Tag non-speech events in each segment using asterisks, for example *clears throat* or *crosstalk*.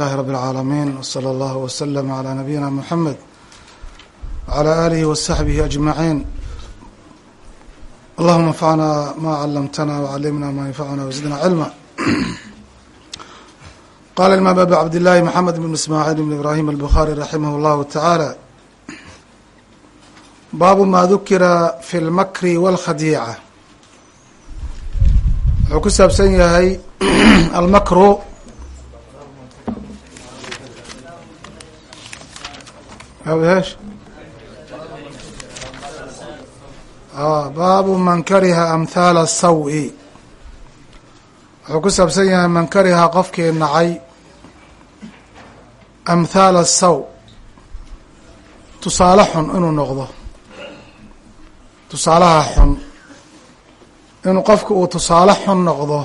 لله رب العالمين وصلى الله وسلم على نبينا محمد وعلى آله وصحبه أجمعين اللهم انفعنا ما علمتنا وعلمنا ما ينفعنا وزدنا علما قال الإمام أبي عبد الله محمد بن إسماعيل بن إبراهيم البخاري رحمه الله تعالى باب ما ذكر في المكر والخديعة wuxuu ku saabsan yahay almakru awdaash baabu man kariha amthaala saw-i wuxuu ku saabsan yahay man kariha qofkii nacay amthaala saw tusaale xun inuu noqdo tusaalaha xun inuu qofku uu tusaale xun noqdo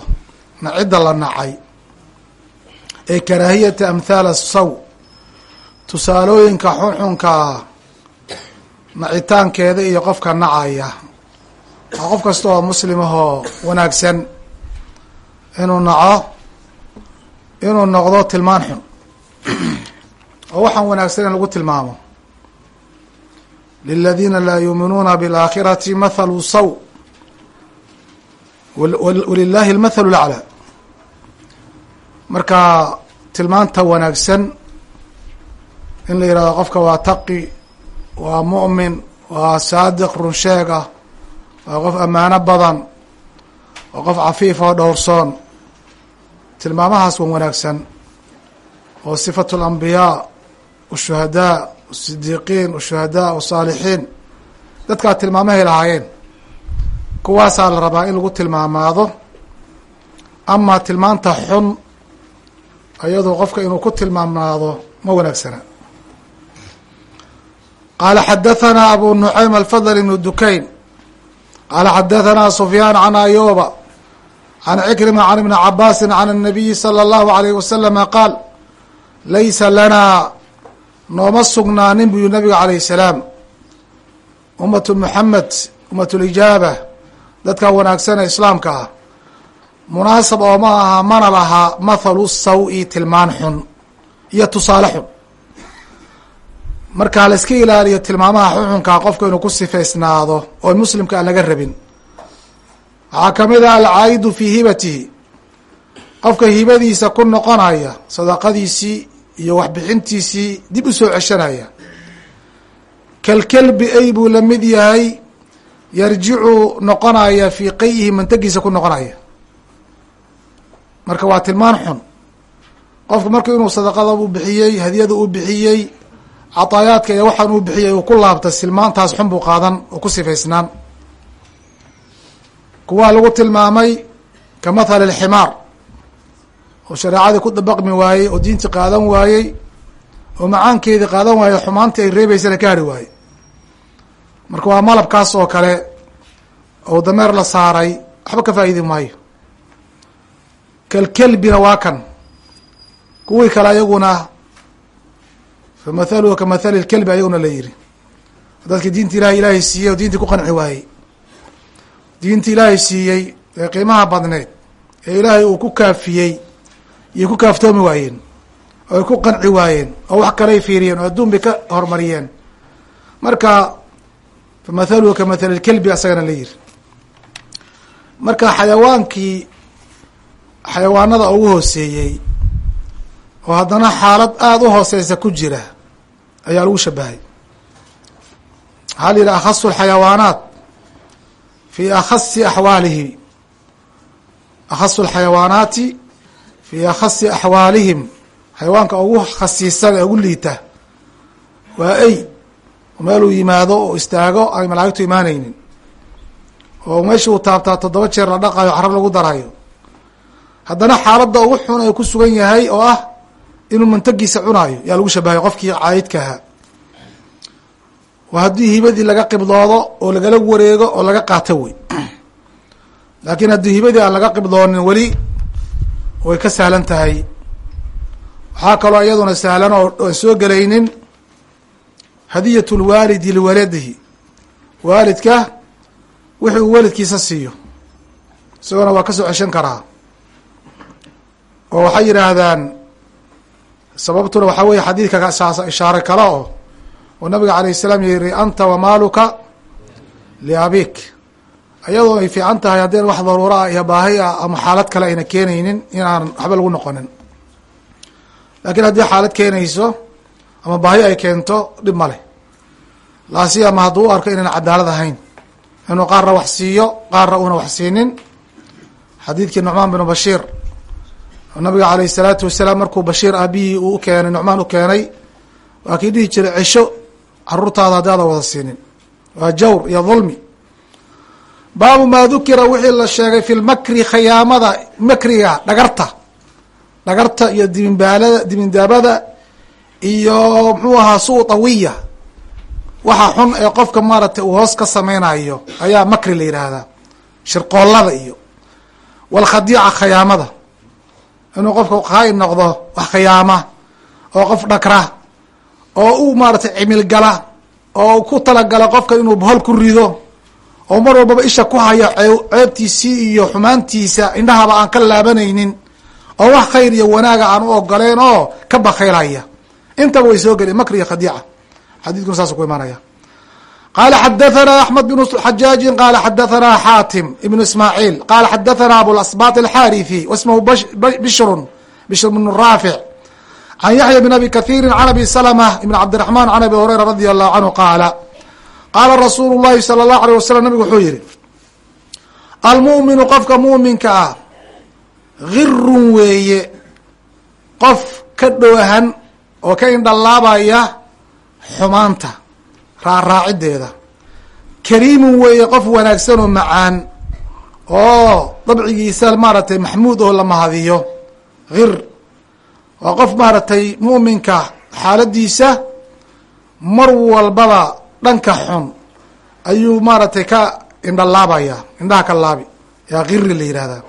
nacidda la nacay ee karaahiyata amthaala saw tusaalooyinka xunxunkaa nacitaankeeda iyo qofka nacaya. Waa qof kasta oo muslim ahoo wanaagsan. Inuu naco inuu noqdo tilmaan xun. Oo waxaan wanaagsan in lagu tilmaamo. Liladiina laa yuuminuuna biاlaakhirati mathalu saw walilahi almathalu laclaa marka tilmaanta wanaagsan in la yihahdo qofka waa taqi waa mu'min waa saadiq runsheeg ah waa qof ammaano badan waa qof cafiif oo dhowrsoon. Tilmaamahaas wan wanaagsan. Oo sifatu alambiyaa washuhadaa wasidiiqiin washuhadaa wasaalixiin dadkaa tilmaamahay lahaayeen kuwaasaa la rabaa in lagu tilmaamaado. Ama tilmaanta xun ayadoo qofka inuu ku tilmaamaado ma wanaagsana qaala xadahanaa abu nucaym alfadl ibnu dukayn qaala xadahanaa sufyaan can ayuba can cikrima can ibni cabaasin can الnabiyi salى اllahu alayh wasalama qaal laysa lanaa nooma sugnaanin buu nabiga alayh salaam umat muxamed umat lijaaba dadka wanaagsan ee islaamka ah munaasab oo ma aha mana lahaa mathalu saw-i tilmaan xun iyo tusaale xun markaa la iska ilaaliyo tilmaamaha xunxunkaa qofka inuu ku sifaysnaado oo muslimka aan laga rabin. Waxaa ka mid ah alcaayidu fii hibatihi. Qofka hibadiisa ku noqonaya sadaqadiisii iyo waxbixintiisii dib u soo ceshanaya. Kalkelbi ay buu la mid yahay yarjicu noqonaya fii qayihi mantagiisa ku noqonaya. Marka waa tilmaan xun. Qofku marku inuu sadaqada u bixiyey hadiyada u bixiyey cataayaadka iyo waxaan uu bixiyey uu ku laabta silmaantaas xun buu qaadan oo ku sifaysnaan. Kuwaa lagu tilmaamay ka mathali alximaar oo shareecadii ku dabaqmi waayey oo diintii qaadan waayey oo macaankeedii qaadan waayey xumaantii ay reebeysana ka hari waayey. Marka waa malabkaas oo kale oo dameer la saaray waxba ka faa'iidi maayo. Kalkelbina waa kan. Kuwii kale ayaguna fa mathaluhu ka mathali lkelbi ayaguna la yiri dadkii diinta ilahay ilaahay siiyey oo diintii ku qanci waayey diintii ilaahay siiyey ee qiimaha badneed ee ilaahay uu ku kaafiyey iyo ku kaaftoomi waayeen oo ay ku qanci waayeen oo wax kaley fiiriyeen oo adduun bay ka horumariyeen marka famathaluhu ka mathali lkelbi asagana la yiri marka xayawaankii xayawaanada ugu hooseeyey oo haddana xaalad aada u hooseysa ku jira ayaa lagu shabahay. Waxaa la yidhi akhasu alxayawaanaat fi akhasi axwaalihi. Akhasu alxayawaanaati fi akhasi axwaalihim. Xayawaanka ugu khasiisan ee ugu liita waa ey meeluu yimaado oo istaago ay malaa'igtu imaaneynin oo meesha uu taabtaa toddoba jeer la dhaqayo carab lagu darayo haddana xaaladda ugu xun ee ku sugan yahay oo ah inuu mantagiisa cunaayo. Yaa lagu shabahay qofkii caayidka ahaa waa haddii hibadii laga qibdoodo oo lagala wareego oo laga qaato wey. Laakiin haddii hibadii aan laga qibdoonin weli way ka sahlan tahay. Waxaa kaloo iyaduna sahlan oo aan soo gelaynin hadiyat lwaalidi liwaladihi waalidka wixii uu waalidkiisa siiyo. Isagona waa ka soo ceshan karaa. Oo waxay yidhaahdaan sababtuna waxaa weeye xadiidka ishaare kale oo oo nabiga alayh salaam yihi anta wamaaluka liabik iyadoo ay fiican tahay haddeen wax daruuro ah iyo baahi ah ama xaalad kale ayna keenaynin inaan waxba lagu noqonin. Lakin haddii xaalad keenayso ama baahi ay keento dhib male laasiyama hadduu u arko inayna cadaalad ahayn. Inuu qaarna wax siiyo qaarna una wax siinin. Xadiidkii nucmaan binu bashiir nabiga alayh salaatu wasalaam markuu bashiir aabihii uu ukeenay nucmaan u keenay waa kii dhihi jiray cisho caruurtaada haddi adan wada siinin. Waa jawr iyo dhulmi baabu maa dukira wixii la sheegay fi lmakri khayaamada makriga dhagarta. Dhagarta iyo dibinbaalada dibindaabada iyo muxuu ahaa suu tawiya. Waxa xun ee qofka maaragtay uu hoos ka sameynayo ayaa makri la yidhaahdaa shirqoollada iyo. Walkhadiica khayaamada inuu qofka khaain noqdo wax khiyaama oo qof dhakra oo u maaratay cimilgala oo ku talagala qofka inuu bohol ku rido oo mar walbaba isha ku haya ceebtiisii iyo xumaantiisa indhahaba aan ka laabanaynin oo wax khayr iyo wanaaga aan u ogoleen oo ka bakhaylaya. Intaba way soo gelen makri iyo khadiica. Xadiidkuna saasuu ku imaanaya qala xadathana axmed bn xajaaji qala xadathana xaatim ibnu ismaaciil qala xadathana abulasbat alxarithi wasmahu bishrun bishr bn raafic can yaxya bn abi kathiiri can abi salma ibn cabdiraxman can abi hurayra radi allahu canhu qaala qaala rasuulu llahi sala allahu alيh wasalam nabigu wuxuu yihi almu'minu qofka mu'minka ah girun weeye qof ka dhoohan oo ka indhalaabaya xumaanta raaraacideeda kariimun weeye qof wanaagsan oo macaan oo dabcigiisa maaragtay maxmuud oo la mahadiyo hir waa qof maaragtay mu'minka xaaladiisa mar walbaba dhanka xun ayuu maaragtay ka indhalaabaya indhaha ka laabi. Yaa hiri la yihahdaa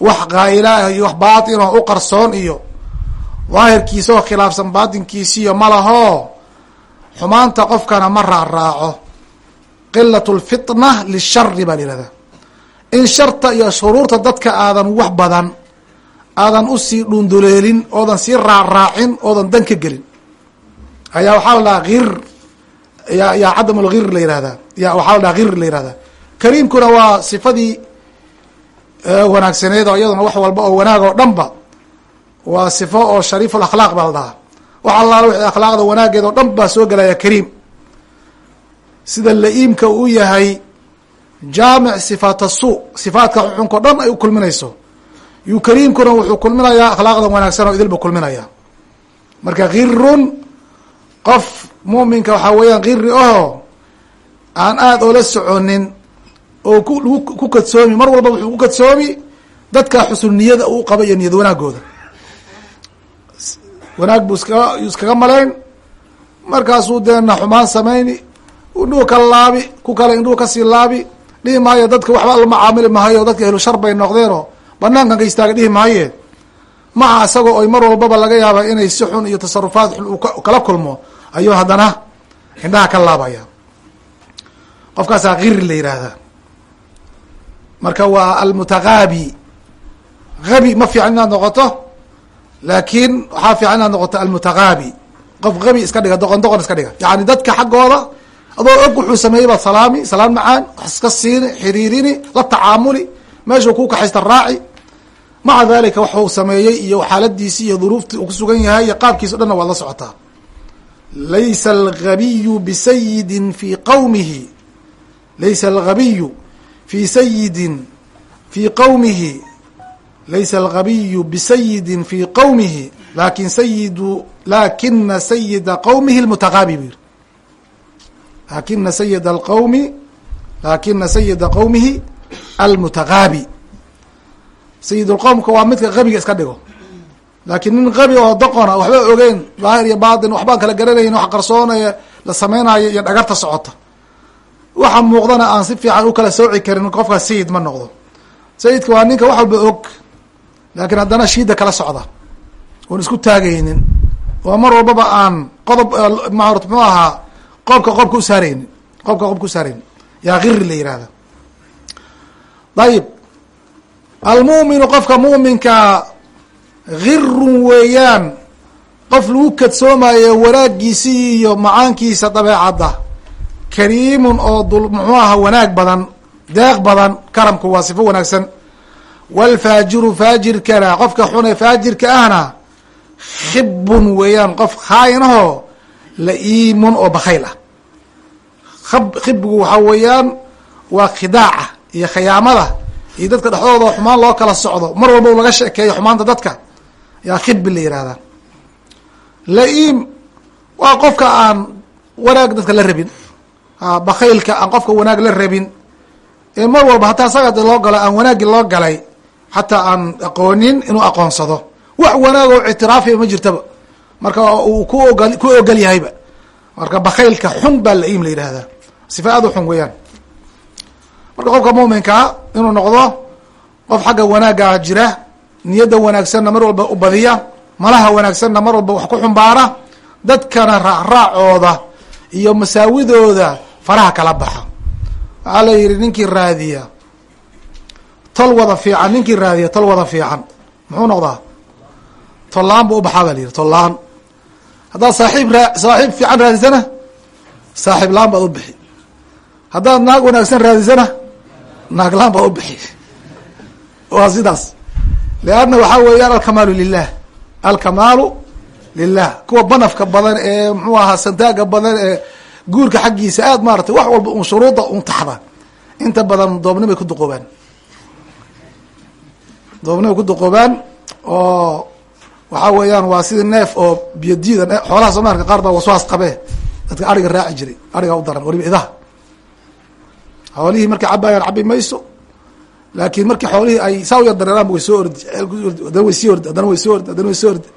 wax qaailaah iyo wax baatin oo u qarsoon iyo daahirkiisa oo khilaafsan baatinkiisiiyo malahoo xumaanta qofkana ma raaraaco. qilat lfitna lishari baa la yihahdaa in sharta iyo shuruurta dadka aadan wax badan aadan u sii dhunduleelin oodan sii raaraacin oodan dan ka gelin. Ayaa waxaa la dhahaa hir ya yaa cadam lhir la yihahdaa ya waxaa la dhaha hir la yihahdaa kariimkuna waa sifadii wanaagsaneed oo iyaduna wax walba oo wanaag oo dhan waa sifo oo shariif lakhlaaq baa la wax allaala wixii akhlaaqda wanaageed oo dhan baa soo gelaya kariim. Sida la-iimka uu yahay jaamic sifaat asuu sifaatka xuxunka o dhan ay u kulminayso. Yu kariimkuna wuxuu kulminayaa akhlaaqda wanaagsan oo idilba kulminaya marka kirun qof muminka waxaa weeyaan kiri aho aan aada oola soconin oo ku ku kadsoomi mar walba wuxuu ku kadsoomi dadka xusn niyada uu qaba iyo niyad wanaagooda wanaag buu iskaga iskaga malayn. Markaasuu deena xumaan samayni indhuhu ka laabi ku kale indhuhu ka sii laabi. Dhihi maayo dadka waxba la macaamili mahayo dadka ehlu shar bay noqdeenoo banaankan ka istaaga dhihi mahaye maca isagoo oy mar walbaba laga yaaba inay si xun iyo tasarufaad xun uu kala kulmo. Ayuu haddana indhaha ka laabaya. Qofkaasaa kiri la yihahdaa marka waa almutagaabi habi ma fiican inaad noqoto laakiin waxaa fiican inaad noqoto almutagaabi qof habi iska dhiga doqon doqon iska dhiga. Yani dadka xaggooda adoo og wuxuu sameeyey baad salaami salaan macaan wax iska siini xiriirini la tacaamuli meeshuu ku kaxaysta raaci. Maca dalika waxuu sameeyey iyo xaaladiisi iyo duruuftii uu kusugan yahay iyo qaabkiisa dhanna waad la socotaa. Laysa algabiyu bisayidin fi qawmihi. Laysa algabiyu fi sayidin fi qawmihi laysa algabiyu bisayidin fi qawmihi laakiin sayidu lakina sayida qawmihi lmutagaabi bu yiri lakina sayida alqawmi lakina sayida qawmihi almutagaabi sayidulqowmka waa midka qabiga iska dhigo laakiin nin qabi oo doqona waxba ogeyn daahir iyo baatin waxbaan kala garanayn wax qarsoonaya la samaynayo iyo dhagarta socota waxa muuqdana aan si fiican u kala sooci karin qofkaas sayid ma noqdo sayidka waa ninka wax walba og laakiin haddana shiida kala socda. Oon isku taagaynin. Oo mar walbaba aan qodob mart muxuu ahaa qoobka qoobka usaaraynin qoobka qoobka usaaraynin yaa kiri la yihahda ayib almu'minu qofka mu'minkaa girun weeyaan. Qof lagu kadsoomayo wanaagiisii iyo macaankiisa dabeecadda. Kariimun oo dul muxuu aha wanaag badan deeq badan karamku waa sifo wanaagsan waalfaajiru faajirkana qofka xune faajirka ahna khibun weeyaan qof khaayinahoo la-iimun oo bakayl ah ab khibgu waxaa weeyaan waa khidaaca iyo khiyaamada iyo dadka dhexdooda xumaan loo kala socdo mar walba laga sheekeeyo xumaanta dadka yaa khibi la yihahdaa la-iim waa qofka aan wanaag dadka la rabin bakaylka aan qofka wanaag la rabin ee mar walba hataa isaga loo galo aan wanaagii loo galay xataa aan aqoonin inuu aqoonsado. Wax wanaag oo ictiraafiya ma jirtaba. Marka uu ku og ku ogol yahayba. Marka bakaylka xun baa la-iim la yidhahdaa sifa aad u xun weeyaan. Marka qofka muuminkaa inuu noqdo qof xagga wanaagga jira niyadda wanaagsanna mar walba u badiya malaha wanaagsanna mar walba wax ku xumbaara dadkana raacraacooda iyo masaawidooda faraha kala baxa. Waxaa la yidhi ninkii raadiya tol wada fiican ninkii raadiya tol wada fiican. Muxuu noqdaa? Tollaan bu ubaxaa ba la yidhi tollaan. Haddaad saaxiib raa saaxiib fiican raadisana saaxiib laan baad u bixi. Haddaad naag wanaagsan raadisana naag laan baad u bixi. Waa sidaas. Leanna waxaa weeyaan alkamaalu lilah alkamaalu lilah kuwa banafka badan ee muxuu ahaa santaaga badan ee guurka xaggiisa aad maaratay wax walba un shuruuda un taxda. Inta badan doobnimay ku duqoobaan doobnimay ku duqoobaan oo waxaa weeyaan waa sidii neef oo biyodiida xoolaha soomaalka qaar baa waswaas qabee. Dadka ariga raaci jiray ariga u daran waliba idaha. Xoolihii markay cabaayaan cabi mayso laakiin markii xoolihii ay saa u yar dareeraanba way soo ordi way sii ordi haddana way soo ordi haddana way soo ordi.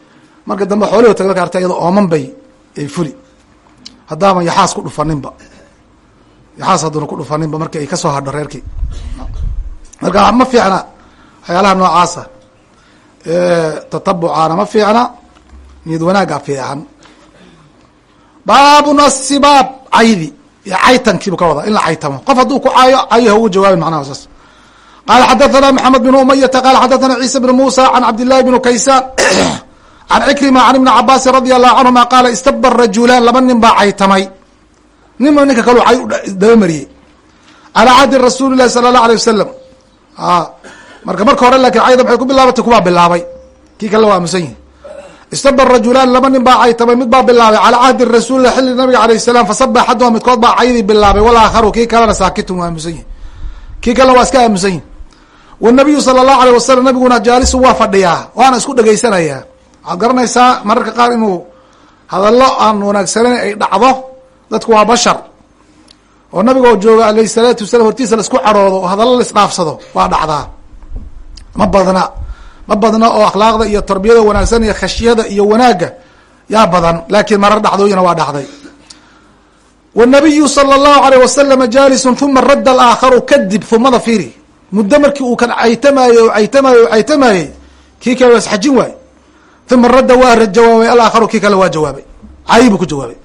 Marka dambe xoolihi tag marka arta iyadoo ooman bay ay fuli haddaaban yaxaas ku dhufaninba. Yaxaas hadduna ku dhufaninba marki ay ka soo hadho reerkii. Marka ma fiicna waxyaalaha noocaasa tatabucaana ma fiicna niyad wanaaga fiican. Baabun asibaab caydi caytankiibu ka wada in la caytamo. Qof hadduu ku caayo cayo ha ugu jawaabin macnaha saas qala xadathana maxamed bn umayata qala xadathana ciisa bn musa can cabdillahi bn kaysaan *clears throat* can cikrima can ibni cabaasin radi allahu canhuma qaala istaba rajulaan laba nin baa caytamay. Ninba ninka kalu cay dabamariyey calaa cahdi rasuuli lahi sala allah alay wasalam marka marka hore laakiin cayda maxay ku bilaabatay kubaa bilaabay. Kii kale waa aamusan yihi istaba rajulaan laba nin baa caytamay mid baa bilaabay. Calaa cahdi rasuulillah xilli nabiga alayh salam fasaba axaduma midkood baa caydii bilaabay. Walaakharu kii kalena saakitun waa aamusan yihi kii kalena waa iska aamusan yihi wanabiyu sala allahu alayh wasalam nabiguna jaalisun waa fadhiyaa waana isku dhegaysanayaa waxaad garanaysaa mararka qaar inuu hadallo aan wanaagsanayn ay dhacdo? Dadku waa bashar. Oo nabigoo jooga alayh salaatu wasalam hortiisa la isku cadhoodo oo hadallo laisdhaafsado waa dhacdaa ma badna ma badna oo akhlaaqda iyo tarbiyada wanaagsan iyo khashyada iyo wanaagga yaa badan laakiin marar dhacdooyina waa dhacday. Wanabiyu sala allahu alayh wasalama jaalisun uma radda alaakharu kadib humada fiiri muddo markii uu kan caytamaayey o caytamaayey kii kale waa isxajin waay uma radda waa jawaabay alaakharu kii kale waa jawaabay. Cayi ku jawaabay.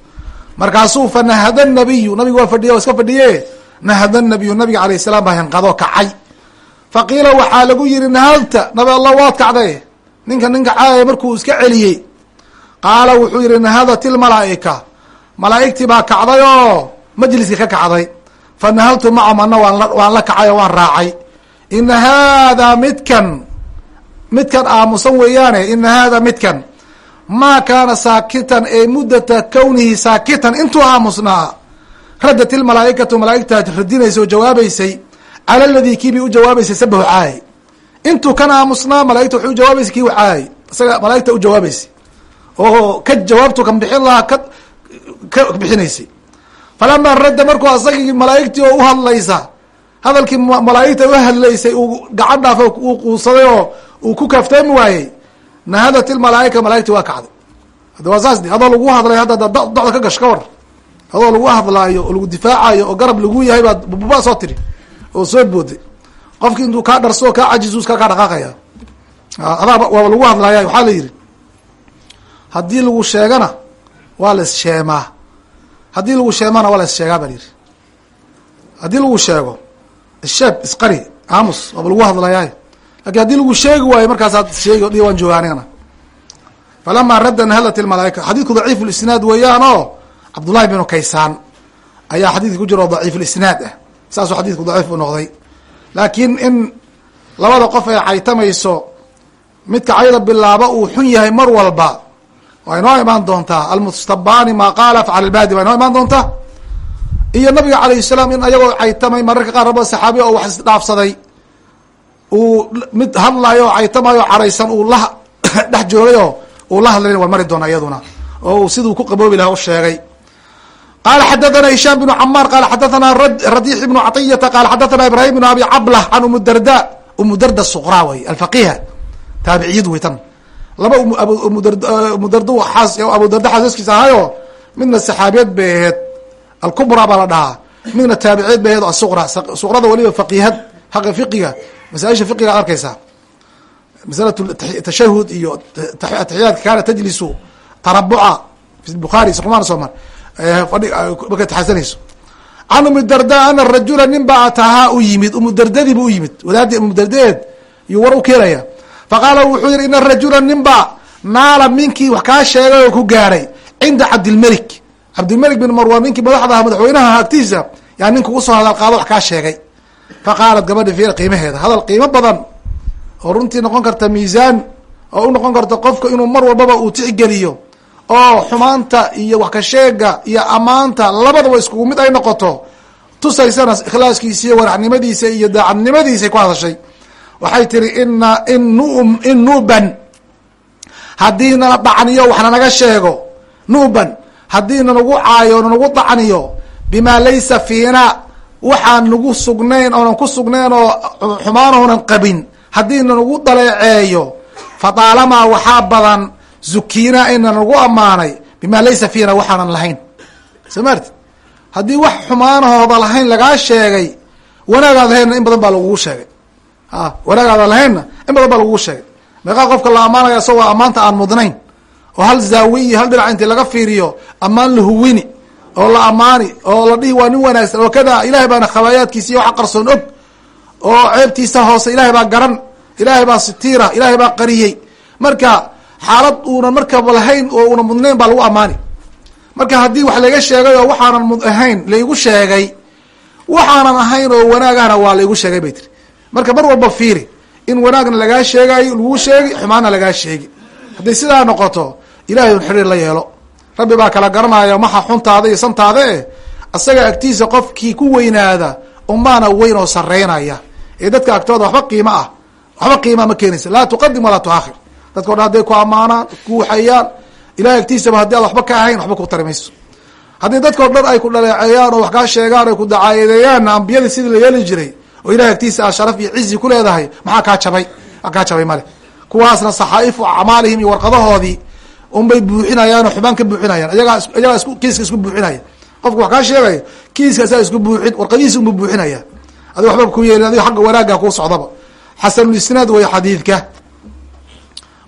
Markaasuu fa nabiyu nabigu waa fadhiya waa iska fadhiye. Nahada nabiyu nabiga alayh salaam baa hinqadoo kacay faqiila waxaa lagu yihi nahadta nabi allah waad kacday. Ninka ninka caaya markuu iska celiyey. Qaala wuxuu yihi nahadat ilmalaa'ika malaa'igtii baa kacday oo majliskii ka kacday. Fa nahadtu macahum ana waan la kacay oo waan raacay. Ina haadaa midkan midkan aamusan weeyaane ina haadaa midkan. Maa kaana saakitan ee muddata kownihi saakitan intuu aamusnaa. Raddat ilmalaa'ikatu malaa'igtaa radinaysa oo jawaabeysay cala kii bay u jawaabeysay sabahu caayay intuu kan aamusnaa malaigta waxay u jawaabeysay kii u caayay isaga malaigta u jawaabeysay oo ka jawaabtu kan bixin lahaa ka ka bixinaysay falamaa radda markuu asagii malaa'igtii oo uhadlaysa hadalkii malaa'igta u hadlaysay uu gacan dhaafo uu quusaday oo uu ku kaaftoomi waayey nahadat ilmalaa'ika malaigtii waa kacday hadda waa saas adoo lagu hadlay hadda docda ka gash war adoo lagu hadlaayo oo lagu difaacayo oo garab lagu yahay baad bububa soo tiri oo soo booday qofki intuu kaa dharso kaa cajizus ka kaa dhaqaaqaya. Adaaba waaba lagu hadlaaya waxaa la yidhi haddii lagu sheegana waa la issheemaa haddii lagu sheemana waa la issheegaa baa la yidhi. Haddii lagu sheego isheeb isqari aamus waaba lagu hadlayaay. Lakin haddii lagu sheegi waayo markaasaad sheegi o dhi waan jooga anigana. Falama radda nahalat ilmalaaika xadiidku daciif lisnaad weeyaan oo cabdullahi binu kaysaan ayaa xadiidka ku jira oo daciif lisnaad ah saasuu xadiidku daciif u noqday. Laakiin in labada qof ee caytamayso midka cayda bilaaba uu xun yahay mar walba waa inoo imaan doontaa. Almustabaani maa qaala afcal ilbaadi waa inoo imaan doontaa. Iyo nabiga calayh salaam in ayagoo caytamay mararka qaar raba saxaabi oo wax isdhaafsaday uu mid hadlayo oo caytamayo caraysan uu la *coughs* dhex joogayoo uu la hadlay waa mari doona iyaduna. Oo uu siduu ku qaboobi lahaa u sheegay qala xadathana hishaam bnu camaar qala xadathana radix ibnu caطiyata qala xadathana ibrahim bnu abi cablah can umu darda umu darda suqra wey alfaqiha taabiciyad wey tan laba umudarda abu darda xaasaskiisa ahayo midna saxaabiyad bay aheyd alkubra baa la dhahaa midna taabiciyad bay aheyd asuqra suqrada waliba faqihad xaqa fiqiga masaaisha fiqiga arkaysaa masala tashahud iyo atixiyaadka kaana tajlisu tarabuca fi bukhaari suqmaan soo fadhi markay taxasanayso. Can umi darda ana rajula nin baa atahaa u yimid umudardadii bu u yimid wadaadii umudardaeed yuu war u keenaya. Faqaala wuxuu yihi ina rajula nin baa naala minkii wax kaa sheegay oo ku gaadhay cinda cabdilmelik cabdilmelik bin marwan ninkii madaxda aha madaxweynaha agtiisa yaa ninka u soo hadal qaado wax kaa sheegay. Faqaalat gabadhi fiir qiimaheeda hadal qiimo badan oo runtii noqon karta miisaan oo u noqon karta qofka inuu mar walbaba uu tixgeliyo oo xumaanta iyo wax ka iyo ammaanta labadaba iskugu mid ay noqoto tusaysana ikhlaaskiisa iyo waraxnimadiisa iyo daacadnimadiisay ku hadashay. Waxay tiri ina in in nuban haddii nala dhacniyo wax nanaga sheego. Nuban haddii nanagu caayo nanagu dacniyo bimaa laysa fiina waxaan nagu sugnayn oonan ku sugnayn oo xumaanoonan qabin. Haddii nanagu daleeceeyo fadaalamaa waxaa badan zukiina ina nagu ammaanay bimaa laysa fiina waxaanan lahayn. Soo maarti haddii wax xumaanahooda lahayn lagaa sheegay wanaagaad lahaynna in badan baa lagugu sheegay. A wanaagaada lahaynna in badan baa lagugu sheegay. Meeqaa qofka la ammaanaya isagoo ammaanta aan mudnayn oo hal zaawi iyo hal dhinac intii laga fiiriyo ammaan la huwini oo la ammaani oo la dhihi waa nin wanaagsan oo kada ilahay baana khabaayaadkiisa iyo waxa qarsoon og oo ceebtiisa hoose ilahay baa garan ilahay baa sitiira ilahay baa qariyey. Marka xaalad uunan markaba lahayn oo una mudnayn baa lagu ammaani. Marka haddii wax laga sheegay oo waxaanan mud ahayn laigu sheegay waxaanan ahayn oo wanaagahna waa laigu sheegay bay tiri. Marka mar walba fiiri in wanaagna lagaa sheegayo lagu sheegi xumaanna lagaa sheegi hadday sidaa noqoto ilahay un xiriir la yeelo. Rabbi baa kala garanaya maxa xuntaada iyo santaada eh asaga agtiisa qofkii ku weynaada umaana weyn oo sareynaya ee dadka agtooda waxba qiimo ah. Waxba qiimaa ma keenaysa. Laa tuqadim walaa tuaakhir dadka o dhan hadday ku ammaanaan ku waxeeyaan ilahay agtiisaba haddii aad waxba ka ahayn waxba ku tari haddii dadkao dhan ay ku dhaleeceeyaan oo wax kaa sheegaan ay ku dacaayadeeyaanna ambiyadii sidii la yeeli jiray oo ilahay agtiisa a sharaf iyo cizi ku leedahay maxaa kaa jabay? Kaa jabay male? Kuwaasna saxaa'ifu acmaalihim iyo warqadahoodii unbay buuxinayaanoo xubaan ka buuxinayaan. Iyagaa iyagaa isku kiiska isku buuxinaya qofka wax kaa sheegaya kiiska asaa isku buuxin warqadihiisa unba buuxinaya. Adi waxba ku yeelin adigo xagga wanaagga kuu socdaba. Xasanulisnaad way xadiidka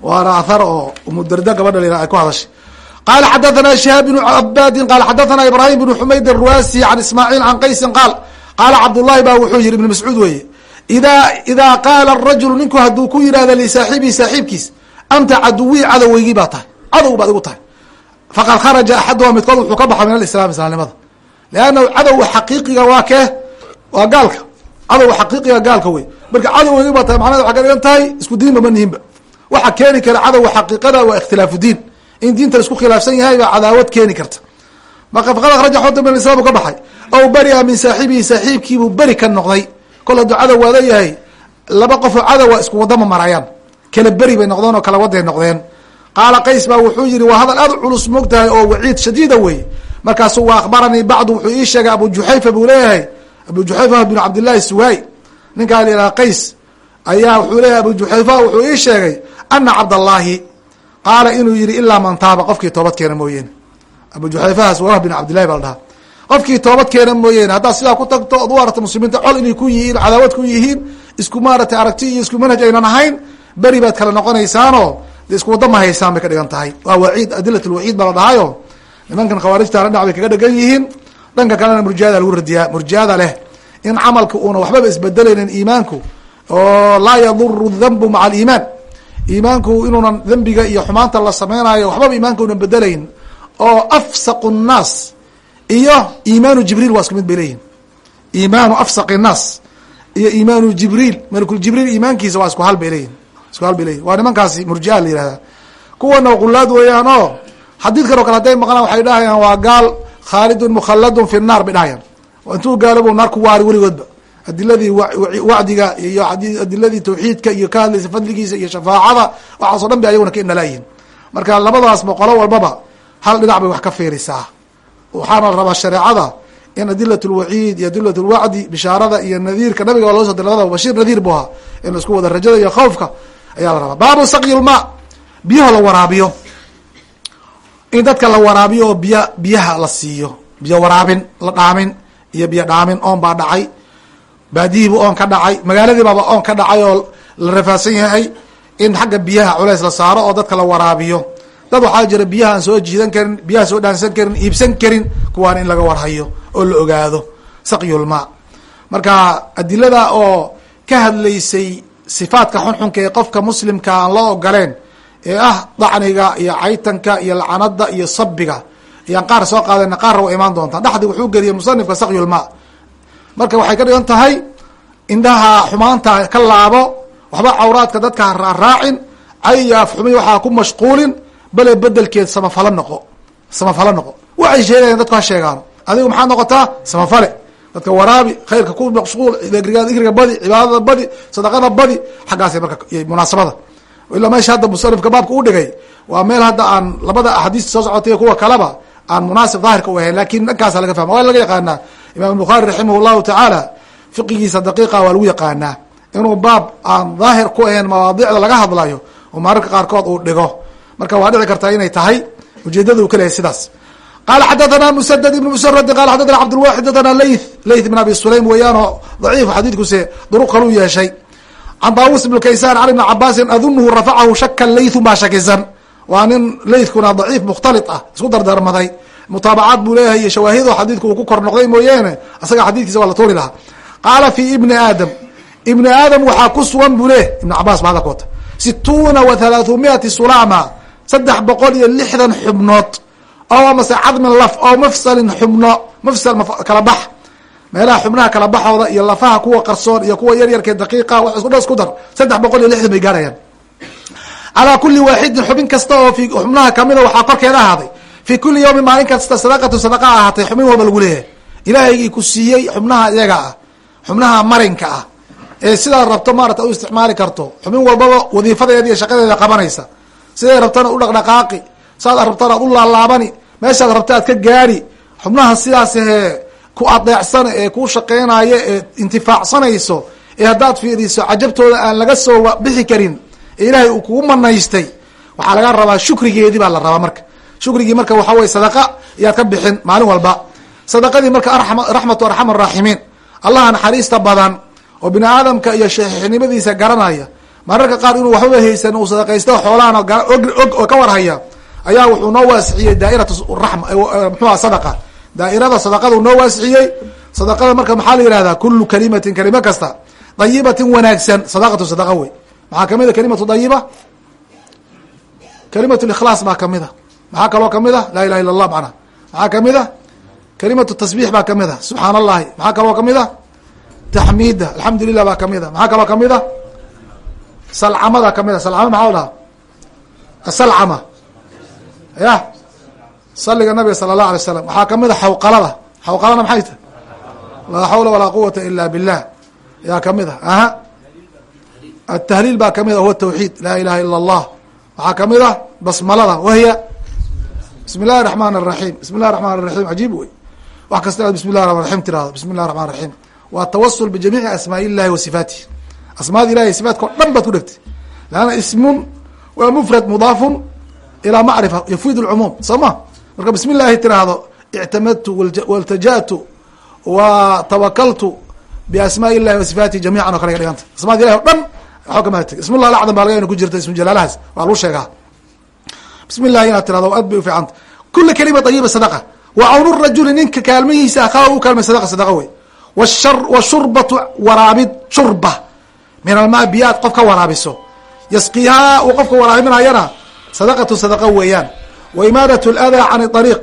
waana ahar oo umudarda gabadha la ay ku hadashay qala xadathana shihaab bnu cabadin qala xadathana ibrahim bnu xumayd aruwasi can ismaaciil can qaysin qaal qaala cabdullahi ba wuxuu yihi ibn mascuud weye ida idaa qaala rajulu ninku hadduu ku yihahda lisaaxibihi saaxiibkiis anta caduwii cadoweygii baa tahay cadow baad igu tahay faqad kharaja axaduha midkood wuxuu ka baxo min alislam islaamnimada leannahu cadowga xaqiiqiga waa kee waa gaalka cadowga xaqiiqiga gaalka wey marka cadowgeygii baa tahay macnada waxay ka dhigan tahay isku diinba ma nihinba waxa keeni kara cadowga xaqiiqada waa ikhtilaafu diin. In diinta isku khilaafsan yahay baa cadaawad keeni karta. Marka faqad akhraja xota min islam u ka baxay. Aw beria min saaxibihi saaxiibkiibuu beri ka noqday. Kol hadduu cadow waada yahay laba qofoo cadowa isku wadama marayaan. Kala beri bay noqdeen oo kala waday noqdeen. Qaala qays baa wuxuu yihi waa hadal aad culus moogtahay oo waciid shadiida wey markaasu wa akhbaranii bacdu wuxuu ii sheegay abu juxayfa buu leeyahay. Abu juxayfa binu cabdillahi suwaay ninkaa la yidhaha qays. Ayaa wuxuu leeyahay abu juxayfa wuxuu ii sheegay ana cabdallaahi qaala inuu yihi ilaa man taaba qofkii toobad keena mooyeene abu juxayfahaas wah bin cabdillahi baa la qofkii toobad keena mooyeene haddaad sidaa ku tagto od u aragto muslimiinta col inay ku yihiin cadaawad ku yihiin isku maaratay aragti iyo isku manhaj aynan ahayn beri baad kala noqonaysaanoo de isku wadda haysaan bay ka dhigan tahay waa waciid adilat lwaciid baa la dhahayo nimankan khawaarijtana dhinac bay kaga dhegan yihiin dhanka kalena murjiada lagu radiyaa murjiada leh in camalka uuna waxbaba isbedelaynin iimaanku oo laa yaduru dhanbu maca aliimaan iimaanku inuunan dembiga iyo xumaanta la sameynayo waxbaba iimaanka unan bedelayn. Oo afsaqu nnaas iyo iimaanu jibriil waa isku mid bay leeyihiin iimaanu afsaqi nnaas iyo iimaanu jibriil malkul jibriil iimaankiisa waa isku hal bay leeyihiin isku hal bay leyihin waa nimankaasi murjia la yihahdaa kuwana qulaad weeyaan oo xadiidkan o kale hadday maqlaan waxay dhahayaan waa gaal khaalidun mukhaladun fi naar bay dhahayaan intuu gaalobu naar ku waari weligoodba adiladii wacdiga iyo adiladii tawxiidka iyo ka hadlaysa fadligiisa iyo shafaacada waxaasoo dhan bay ayaguna ka inalaayihin marka labadaas boqolo walbaba hal dhinac bay wax ka fiirisaa. Waxaana la rabaa shareecada in adilat lwaciid iyo adilat lwacdi bishaarada iyo nadiirka nabiga waa loo so diray labadaba bashiir nadiir bu ahaa in la isku wada rajada iyo khoofka ayaa la rabaa. Baabu sakyilma biyaha la waraabiyo. In dadka la waraabiyo oo biya biyaha la siiyo. Biyo waraabin la dhaamin iyo biyo dhaamin oon baa dhacay baadihiibu oon ka dhacay. Magaaladii baaba oon ka dhacay oo la rafaadsan yahay in xagga biyaha culays la saaro oo dadka la waraabiyo. Dad waxaa jira biyaha aan soo jiidan karin biyaha soo dhaansan karin iibsan karin kuwaan in laga warhayo oo la ogaado. Sakyulma marka adilada oo ka hadlaysay sifaadka xunxunka ee qofka muslimka aan loo ogoleen ee ah dacniga iyo caytanka iyo lacanada iyo sabiga ayaan qaar soo qaadana qaarna waa imaan doontaa. Dhexdi wuxuu geliyay musanifka sakyulma marka waxay ka dhigan tahay indhaha xumaanta ka laabo waxba cawraadka dadka ha raaraacin cay iyo afxumi waxaa ku mashquulin bale bedelkeed samafalo noqo samafalo noqo. Waxay sheegayan dadku ha sheegaano adigu maxaad noqotaa samafale. Dadka waraabi khayrka ku mashquul dikriga badi cibaadada badi sadaqada badi xaggaas marka munaasabada. Ilaa meesha hadda musanifka baabka u dhigay waa meel hadda aan labada axaadiista soo socotay kuwa kaleba aan munaasib daahirka u ahayn laakiin dhankaasa laga fahma waa laga yaqaanaa. Imaam bukhaari raximah llahu tacaala fiqigiisa daqiiqa waa lagu yaqaanaa. Inuu baab aan daahir ku ahayn mawaadicda laga hadlayo oo mararka qaarkood uu dhigo. Marka waa dhici kartaa inay tahay ujeedada uu sidaas. Qala xadathana msdd ibn msrdi qala xadathana cabdilwaxid xadathana layth layth ibn abi sulaym weeyaanoo daciif xadiidkuse duruq kaluu yeeshay. Can daawus ibn kaysaan can ibni cabaasin adunuhu rafacahu shaka laythu maa shakisan waa nin laythkuna daciif mukhtalit ah isku dardarmaday. Mutaabacaad buu leeyahay iyo shawaahid xadiidku uu ku kor noqday mooyeene asaga xadiidkiisa waa la tuuri lahaa. Qaala fi ibni aadam ibni aadam waxaa ku sugan buu leh ibn cabaas ba hadalka wata situuna wa halaaثumiati sulama saddex boqol iyo lixdan xubnood oo amase cadmin laf oo mafsalin xubno mafsal kala bax. Meelaha xubnaha kala baxooda iyo lafaha kuwa qarsoon iyo kuwa yaryarkee daqiiqa wax isku dha isku dar saddex boqol iyo lixdan bay gaarayaan calaa kuli waaxidin xubin kasta oo fi xubnaha kamida waxaa korkeeda ahaaday. Fi kuli yawmin maalin kasta sadaqatu sadaqa ahaatay xubin walba lagu leeyahay. Ilaahaygi ku siiyey xubnaha iyaga ah xubnaha marinka ah. Ee sidaad rabto maarata u isticmaali karto. Xubin walbaba wadiifadeeda iyo shaqadeeda qabanaysa. Siday rabtana u dhaqdhaqaaqi saad rabtana u laalaabani meeshaad rabta aad ka gaari. Xubnaha sidaas ee ku adeecsana ee ku shaqeynaayo ee intifaacsanayso ee haddaad fiiriso cajabtooda aan laga soo bixi karin ee ilaahay uu kugu manaystay. Waxaa laga rabaa shukrigeedii baa la rabaa marka. Shukrigii marka waxa weye sadaqa ayaad ka bixin maalin walba. Sadaqadii marka raxmatu arxam araaximiin allaha naxariista badan oo bini aadamka iyo shaxiixnimadiisa garanaya. Mararka qaar inuu waxbaba haysan uu sadaqaysto xoolahana og oo ka warhaya ayaa wuxuu noo waasixiyey daa'irat rama mxuha sadaqa. Daa'irada sadaqada uu noo waasixiyey sadaqada marka maxaa la yihahdaa kulu kalimatin kalimo kasta. Dayibatin wanaagsan sadaqatu sadaqa wey maxaa ka mid a kalimatu dayiba kalimatu likhlaas baa ka mid a maxaa kaloo ka mid a laa ilaha illa allah macnaha maxaa ka mid a kalimatu tasbiix baa ka mid a subxaan allahi maxaa kaloo ka mid a taxmiida alxamdu lilah baa ka mid a maxaa kaloo ka mid a salcamada ka mid a salcama maxaa la dhaha asalcama ya saliga nabiga sala allah alay slam waxaa ka mid a xawqalada xawqalana maxay tahy laa xawla walaa quwata ila billah yaa ka mid a aha atahliil baa ka mid a huwa tawxiid laa ilaha ila allah waxaa ka mid a basmalada wahiya bismi illahi raxmaan raxiim bismi illahi raxmaan raxiim cajiib wey wax kasta inaad bismi llahi raxman raxiim tirahdo bismi llahi raxmaan raxiim waa tawasul bijamiici asmaai illahi wa sifaatih asmaada ilahi sifaatka o dhan baad ku dhegtay leanna ismun waa mufrad mudaafun ilaa macrifa yafiid lcumuum soo ma marka bismi llahi tiraahdo ictamadtu waltaja'tu wa tawakaltu biasmaai illahi wa sifaatihi jamiican o kale ga dhiganta asmaada ilahi o dhan waxba kama teg ismi llah alacdam baa laga ku jirta ismu jalaalahaas waa lagu sheegaa. Bismi llahi inaad tirahdo aad bay ufiicanta kula kelima ayiba sadaqa. Wa cawnu rajuli ninka kaalmihiisa akhaa u kaalmay sadaqa sadaqa wey. Washar wa shurbatu waraabid shurba. Min almaa biyaad qof ka waraabiso. Yasqiihaa uu qofka waraaminayana sadaqatu sadaqa weeyaan. Wa imaadat ladaa can ariiq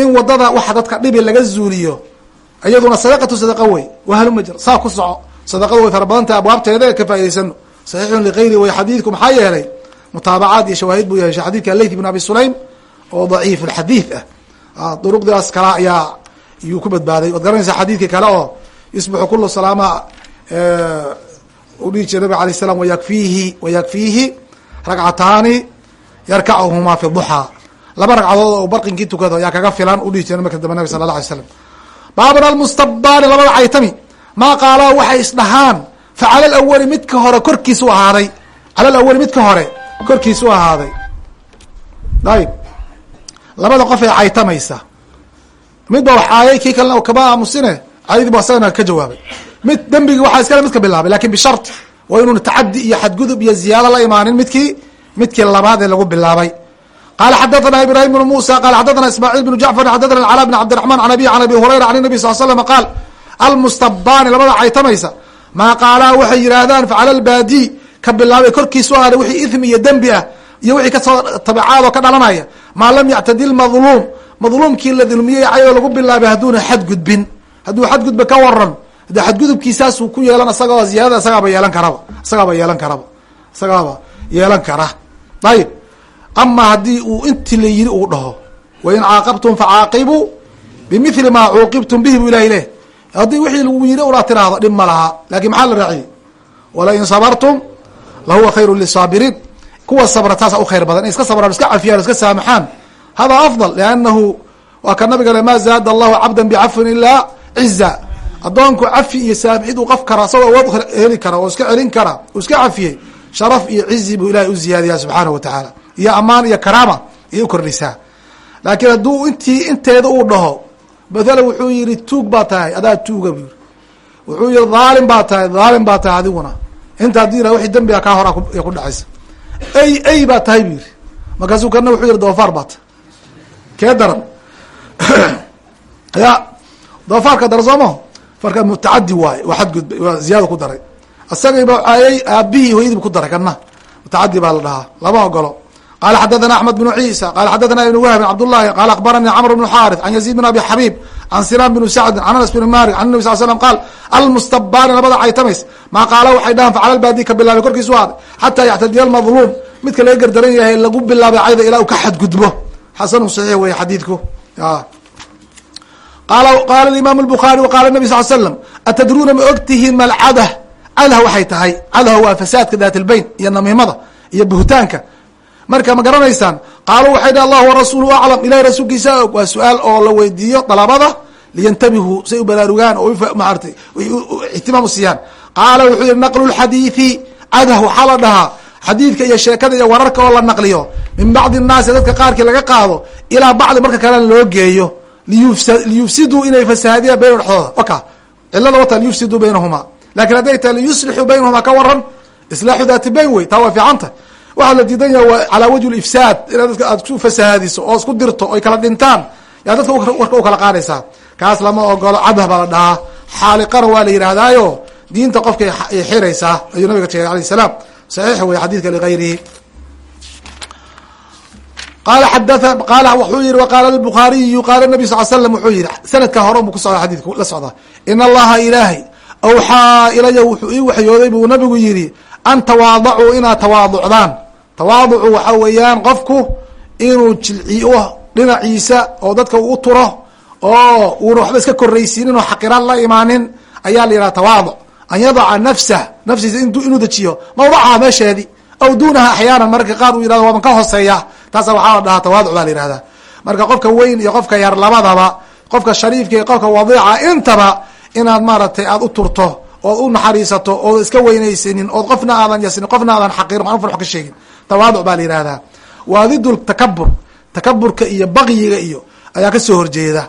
in waddada waxa dadka dhibi laga zuuliyo iyaduna sadaqatu sadaqa wey. Wahaluma jir saa ku soco. Sadaqadu way fara badantahay abwaabteeda ka faa'idaysano saxiixun ligayri way xadiidku maxaa yeelay? Mutaabacaad iyo shawaahid buu yeeshay xadidka leyth ibn abi sulaym oo daciif lxadiid ah. Duruqdaas kala ayaa yuu ku badbaaday. Waad garanaysaa xadiidkii kale oo yusbixu kulu salaama u dhihi jira nabig alay slam wayakfiihi wayakfiihi ragcataani yarkachumaa fi duxaa laba ragcadood oo barqinkii tukado ayaa kaga filan udhihi jira marka dambe nabig sala la alay slam baabun almustabaani labada caytami maa qaalaa waxay isdhahaan fa cala alawali midka hore korkiisu ahaaday. Cala alawali midka hore korkiisu ahaaday. Ayib labada qof ee caytamaysa. Midba wax aayay kii kalena kama aamusine ayadii bu asagana ka jawaabay. Mid dembigi waxaa iskale midka bilaabay laakiin bishart waa inuuna tacadi iyo xadgudub iyo ziyaado la imaanin midkii midkii labaad ee lagu bilaabay. Qala xadathana ibrahim bn musa qala xadathana ismaaciil bn jacfar xadathana cala bn cabdiraxman an abi an abi hurayra an nabi sal slam qaal almustabaani labada caytamaysa maa qaalaa waxay yidhaahdaan facala lbaadi ka bilaabay korkiisu ahaaday wixii ithmi iyo dembi ah iyo wixii ka soo tabicaadoo ka dhalanaya. Maa lam yactadi lmadluum madluumkii la dulmiyey ayadoo lagu bilaabay hadduuna xadgudbin hadduu xadgudba ka waran de xadgudubkiisaasuu ku yeelan isagoo ziyaadada isagaaba yeelan karaba isagaaba yeelan karaba isagaaba yeelan kara. Ayib ama haddii uu inti la yiri uu dhaho wain caaqabtum facaaqibuu bimithli maa cuuqibtum bihi bu ilahay leh haddii wixii lagu yiri ulaa tiraahdo dhib ma laha laakiin maxaa la raaciyey? Walain sabartum lahuwa khayru lisaabiriin kuwa sabra taasa u khayr badan in iska sabraan iska cafiyaan iska saamaxaan. Hada afdal liannahu waa ka nabiga le ma zaada allahu cabda bicafwin ilaa ciza addoonku cafi iyo saamixid uu qof kara isagoo awood heli kara oo iska celin kara uu iska cafiyey sharaf iyo cizi buu ilahay u ziyaadiyaa subxaanahu wa tacaala iyo amaan iyo karaama ayay u kordhisaa. Laakiin hadduu intii inteeda uu dhaho mathala wuxuu yihi tuug baa tahay adaa tuuga bu yiri wuxuu yihi dhaalim baa tahay dhaalim baa tahay adiguna. Inta haddii yirah wixii dembiga kaa hora ay ku dhacaysa. Ey ey baa tahay bu yiri markaasuu kana wuxuu yihi doofaar baa tahay. Kee daran? *clears throat* Ya doofaarka daran sooma farka mutacadi waaye waa xadgudba waa ziyaada ku daray. Isagayba ayay aabihii hooyadiiba ku daray kana mutacadi baa la dhahaa lama ogolo qal xadana axmed bnu ciisa qal xadana ibn wahb cabdlahi qal abarani cmr bn xarث an yaziid bn abi xabib an silam bn sacdi an anas bn malik an nab sl slm qaal almustabaani labada caytamays maa qaala waxay dhahan facala baadi ka bilaabay korkiisu ahaaday xata yactadiya almadluum midka laga gardaran yahay lagu bilaabay cayda ilaa u ka xadgudbo xasanu saxiix wey xadiidku qaala imaam buhaari waqala nabi sal slm atadruuna ma ogtihiin malcadah cadah waxay tahay cadah waa fasaadka daat iyo namiimada iyo buhtaanka marka ma garanaysaan? Qaaluu waxay dhi allah warasuulu aclam ilahay rasuulkiisa waa su'aal oo la weydiiyo dalabada liyantabihuu say u baraarugaan oo maarata ixtimaam u siiyaan. Qaala wuxuu yihi naqlu lxadiidi cadah waxaa la dhahaa xadiidka iyo sheekada iyo wararka oo la naqliyo min bacdi الnaasi dadka qaarkii laga qaado ilaa bacdi marka kalena loo geeyo liyufsiduu inay fasahaadiyaan bayna dhexdooda waka cilada wata liyufsiduu baynahuma. Lakin hadday tahay liyuslixuu baynahuma ka waran islaaxu daati bayn wey taa waa fiicanta waxaa la diidan yaha waa calaa wajhi ifsaad inaad dadka aad ku fasahaadiso oo isku dirto oy kala dhintaan. Yaa dadka warka u kala qaadaysaa. Kaas lama ogolo cadah baa la dhahaa. Xaaliqana waa la yidhaahdaayo diinta qofkay xiraysaa ayuu nabiga sheegay alayh salaam. Saxiix wey xadiidka ligayrihi qala xadaa qaala wuxuu yihi waqaala lbukhaariyu qaala nabi sal slam wuxuu yihi sanadka hore buu ku socda xadiidku la socdaa. In allaha ilaahay awxaa ilaya wuxuu ii waxyooday buu nabigu yihi an tawaadacuu inaad tawaaducdaan tawaaducu waxa weeyaan qofku inuu jilciyo dhinaciisa oo dadka uu turo oo uuna waxba iska koraysiinin oo xaqiraan la imaanin ayaa la yidhaha tawaaduc an yadaca nafsah nafsiisa inuu dejiyo. Mawdacaha meesheedii aw duunaha axyaanan mararka qaar uu yihahdo waaban ka hooseeya taasa waxaa la dhahaa tawaaduc baa la yihahdaa marka qofka weyn iyo qofka yar labadaba qofka shariifka iyo qofka wadiica intaba inaad maaragtay aada u turto ood u naxariisato ood iska weynaysanin ood qofna aadan yasnin qofna aadan xaqirin macruf wax ka sheegin tawaaduc baa la yihahdaa waa didu takabur takaburka iyo bakyiga iyo ayaa ka soo horjeeda.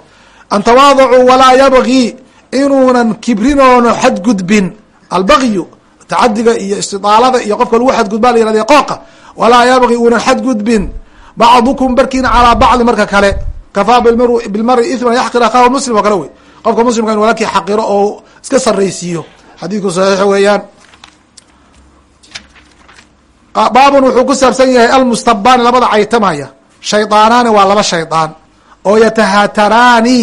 An tawaadacu walaa yabgii inuunan kibrinoono xadgudbin. Albagyu tacadiga iyo istidaalada iyo qofka lagu xadgudba la yihahda qooqa. Walaa yabgi uunan xadgudbin. Bacdukum barkiina calaa bacdi marka kale. Kafaa bilmari ithman yaxqir akaahu muslim oo kale wey. Qofka muslimka in walaalkii xaqiro oo iska saraysiiyo xadiidku saxiix weeyaan baabun wuxuu ku saabsan yahay almustabaani labada caytamaya. Shaydaanaani waa laba shaydaan. Oo yatahataraani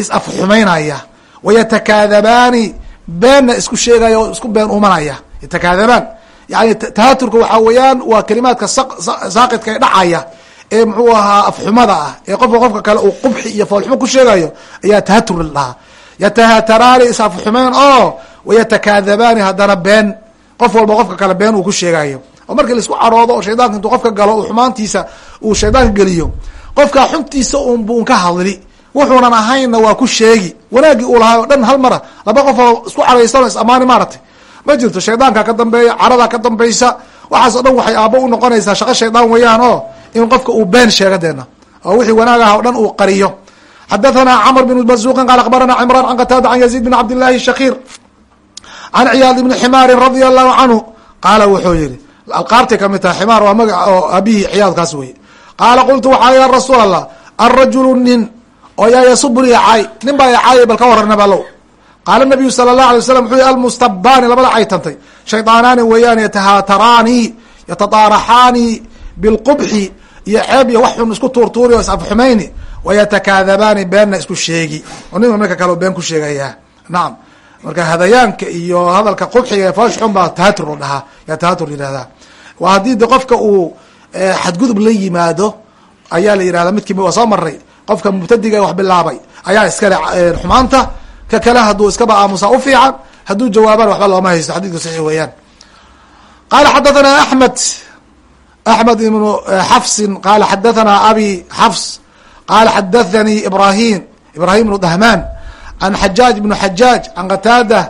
is afxumaynaya. Wayatakaadabaani beenna isku sheegaya oo isku been umanaya. Yatakaadabaan. Yani tahaturka waxaa weeyaan waa kelimaadka saaqidka ee dhacaya ee muxuu ahaa afxumada ah. Ee qofka qofka kale uu qubxi iyo foolxumo ku sheegayo ayaa tahatur la dhahaa yatahataraani is afxumeyn oo wayatakaadabaani haddana been. Qof walba qofka kale been uu ku sheegayo oo markii la isku caroodo oo shaydaanka intuu qofka galo uu xumaantiisa uu shaydaanka geliyo qofka xuntiisa unbu un ka hadli. Wuxuunan ahaynna waa ku sheegi. Wanaaggii uu lahay o dhan hal mara laba qof oo isku caraysan is amaani maaratay ma jirto shaydaanka ka dambeeya caradaa ka dambaysa waxaas o dhan waxay aabo u noqonaysaa shaqo shaydaan weeyaan oo in qofka uu been sheega deena oo wixii wanaag ah o dhan uu qariyo. Xadathana cmr bn bazuqin qaal akhbarana cimran can qataada can yaziid bin cabd illahi shakir can ciyaad ibni ximaarin radia allahu canhu qaala wuxuu yihi alqaartay ka mid tahay ximaar waa magac oo aabihii ciyaadkaas weye qaala qultu waxaa ya rasuul allah arajulu nin oo yaa yasubuni caay nin baa caayay bal ka warana balow qaala nabiyu sala اlahu alay waslam wuxuu yihi almustabaani labada caytantay shaydaanaani weeyaan yatahaataraani yatadaaraxaani bilqubxi iyo ceeb iyo wax xun isku tuurtuuri oo isafxumayni wayatakaadabaani beenna isku sheegi. Oo nin marka kale been ku sheegaya nacam marka hadayaanka iyo hadalka qubxiga ee foosh xun baa tahatur la dhahaa yaa yihahdaa waa haddii de qofka uu xadgudub la yimaado ayaa la yihahdaa midkii waa soo maray qofka mubtadiga wax bilaabay ayaa iskale xumaanta ka kale hadduu iskaba aamusa ufiican hadduu jawaabana waxba looma haysto. Xadidku saxiix weeyaan. Qala xadathana axmed axmed ibnu xafsin qala xadathana abi xafs qala xadathanii ibrahim ibrahim ibnu dahman can xajaaj ibnu xajaaj can qataada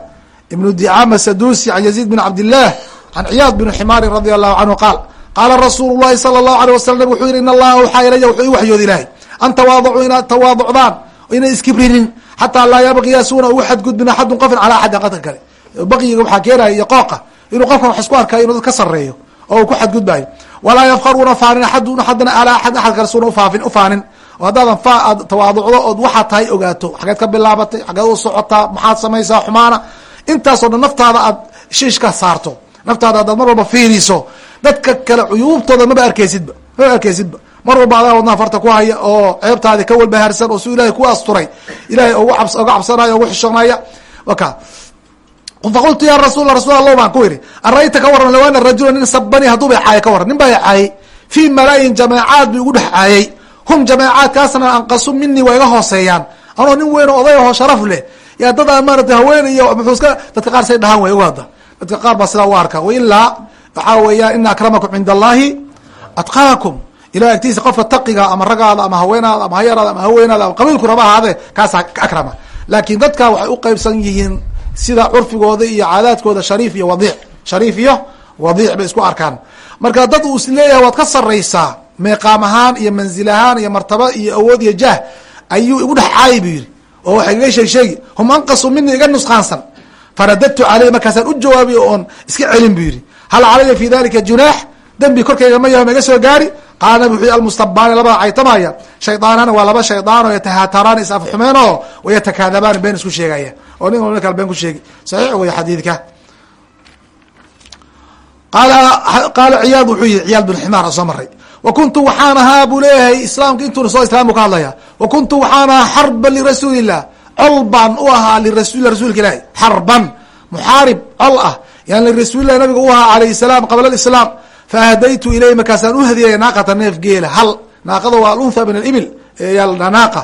ibnu dicama sadusi can yaziid bin cabdillaah can ciyaad bin ximaarin radia allahu canhu qaal qaala rasuulu llahi sala allahu alيh wasalam wuxuu yihi in allaha awxaa ilaya wuxuu ii waxyood ilahay an tawaadacuu inaad tawaaducdaan inay iskibrinin xataa laa yabqiyasuuna ugu xadgudbin axadun qofin calaa axadin qadka kale baqyiga waxaa keenaya iyo qooqa inuu qofkan wax isku arkayo inuu dad ka sareeyo oo uu ku xadgudbayo walaa yafkaruuna faanin axadun axadana alaa axad axad kale suuna ufaafin ufaanin oo haddaadan fa aad tawaaducdo ood waxaad tahay ogaato. Xageed ka bilaabatay xageed u socotaa maxaad samaysaa xumaana. Intaasoo dhan naftaada aad shiishka saarto. Naftaada haddaad mar walba fiiriso dadka kale cuyuubtooda maba arkeysidba maba arkeysidba mar walba adaa wadnaa farta ku haya oo ceebtaadi ka walbahaarsan oo su ilahay ku asturay. Ilahay oga cabsanaya ogu xishoonaya waka. Faqultu ya rasul rasul allah baan ku yidhi arayta ka waran low ana rajula nin sabani hadduuba caayay ka waran nin baa caayay. Fii malaayin jamaacaad bu igu dhex caayay hum jamaacaadkaasna anqasu minii waa iga hooseeyaan. Anoo nin weyn oo oday aho sharaf leh. Yaa dad aan maarata haween iyo muxuu iska dadka qaar say dhahaan way ogaada dadka qaar baa sidaa u arka. Wailaa waxaa weeyaan ina akramakum cinda allahi atqaakum. Ilahi agtiisa qofka taqiga ama ragaada ama haweenaada ama hayaraada ama haweenaada ama qabiilku raba ahaadee kaasaa akrama. Laakiin dadka waxay u qeybsan yihiin sida curfigooda iyo caadaadkooda shariif iyo wadiic shariif iyo wadiic bay isku arkaan. Marka dad uu is leeyahay waad ka saraysaa meeqaam ahaan iyo manzil ahaan iyo martaba iyo awood iyo jah ayuu igu dhex caayay buu yihi oo waxay iga sheeg sheegi hum anqasu mini iga nusqaansan. Faradadtu caleyh markaasaan u jawaabiy oon iska celin buu yihi hal calaya fi dalika junaax? Dembi korkayga yaho ma iga soo gaari? Qaala nabi wuxuu almustabaani labada caytamaya shaydaanana waa laba shaydaan oo yatahataraan is afxumeen oo wayatakaadabaani been isku sheegaya. Oo nin walba kale been ku sheegi. Saxiix wey xadiidka. Qaala qaala ciyaad wuxuu yihi ciyaad bin ximaar soo maray wa kuntu waxaan ahaa buu leeyahay islaamka intuuna soo islaam bu ka hadlaya wa kuntu waxaan ahaa xarban lirasuuli illah col baan u ahaa lirasuul rasuulka ilaahi xarban muxaarib col ah yani lirasuulilah nabiga u ahaa alayh salaam qabla alislaam fahdaytu ilayh markaasaan uhadiyaya naaqata neef geela hal naaqada waa alunha min alibil yaa la dhaha naaqa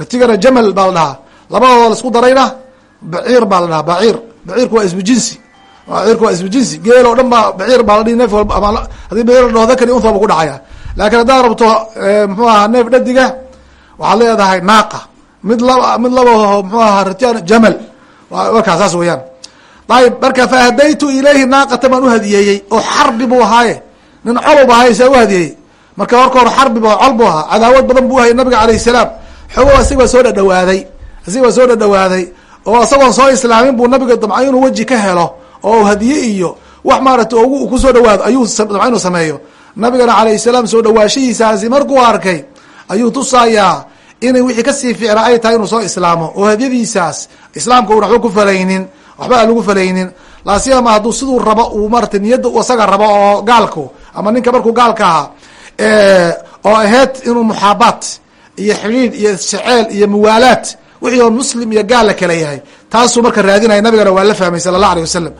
ratigana jamal baa la dhahaa labadooda la isku darayna baciir baa la dhahaa baciir baciirku waa ismu jinsi baciirku waa ismu jinsi geel oo dhan baa baciir baa la dhihi neef walba ama haddii baciir la dhaho dakari unha bu ku dhacaya laakiin haddaad rabto muxuu ahaa neef dhadiga waxaad leedahay naaqa. Mid laba mid laba muxuu ahaa ratian jamal. Warkaa saas weeyaan. Ayib marka fahdaytu ilayhi naaqata baan uhadiyeeyey oo xarbi buu ahaaye. Nin colow ahaay saa uhadiyeeyey marka horka hore xarbi ba col buu ahaa. Cadaawad badan buu hayay nabiga alayh salaam. Xogo baa soo dhadhawaaday isig baa soo dhadhawaaday oo isagoon soo islaamin buu nabiga damca inuu weji ka helo oo hadiye iyo wax maarata ugu ku soo dhawaado ayuu damca inuu sameeyo nabigana alayh salaam soo dhawaashihiisaasi markuu arkay ayuu tusayaa inay wixii ka sii ficnaa ay tahay inuu soo islaamo. Oo hadiyadiisaas islaamka una waxba ku falaynin waxba aan lagu falaynin. Laasiyama hadduu siduu rabo uu maarata niyadda isaga rabo oo gaalku ama ninka markuu gaalka ahaa oo ahayd inuu muxaabaat iyo xidhiid iyo jeceel iyo muwaalaat wixii oo muslim iyo gaal la kala yahay. Taasuu marka raadinaya nabigana waa la fahmay sala allah alيh wasalam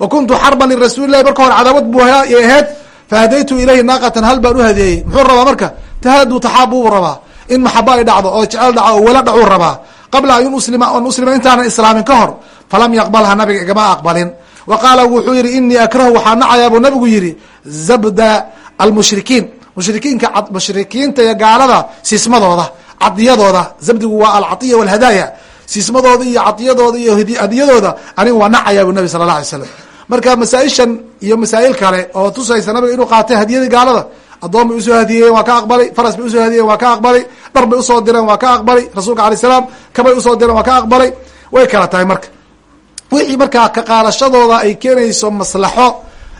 wa kuntu xarban lirasuuli lahi marka hore cadaawad buu ahayd fahadaytu ilayhi naaqatan hal baan uhadeeyey muxuu rabaa marka tahadu taxaabu buu rabaa in maxaba ay dhacdo oo jecel dhaco oo wala dhacuu rabaa qabla an uslima an uslima intaanan islaamin ka hor falam yaqbalha nabiga igama aqbalin wa qaala wuxuu yihi inii akrahu waxaa nacayaa buu nabigu yihi zabda almushrikiin mushrikiinka mushrikiinta iyo gaalada siismadooda cadiyadooda zabdigu waa alcaiya walhadaaya siismadooda iyo cadiyadooda iyo hadiyadooda aniga waa nacayaa bu nabi sala la alay slam marka masaaishan iyo masaa'il kale oo tusaysa nabiga inuu qaatay hadiyadii gaalada addoon bay u soo hadiyeyeen waa ka aqbalay faras bay u soo hadiyeen waa ka aqbalay dhar bay u soo direen waa ka aqbalay rasuulka alay salaam kabay u soo direen waa ka aqbalay. Way kala tahay marka. Wixii markaa ka qaadashadooda ay keenayso maslaxo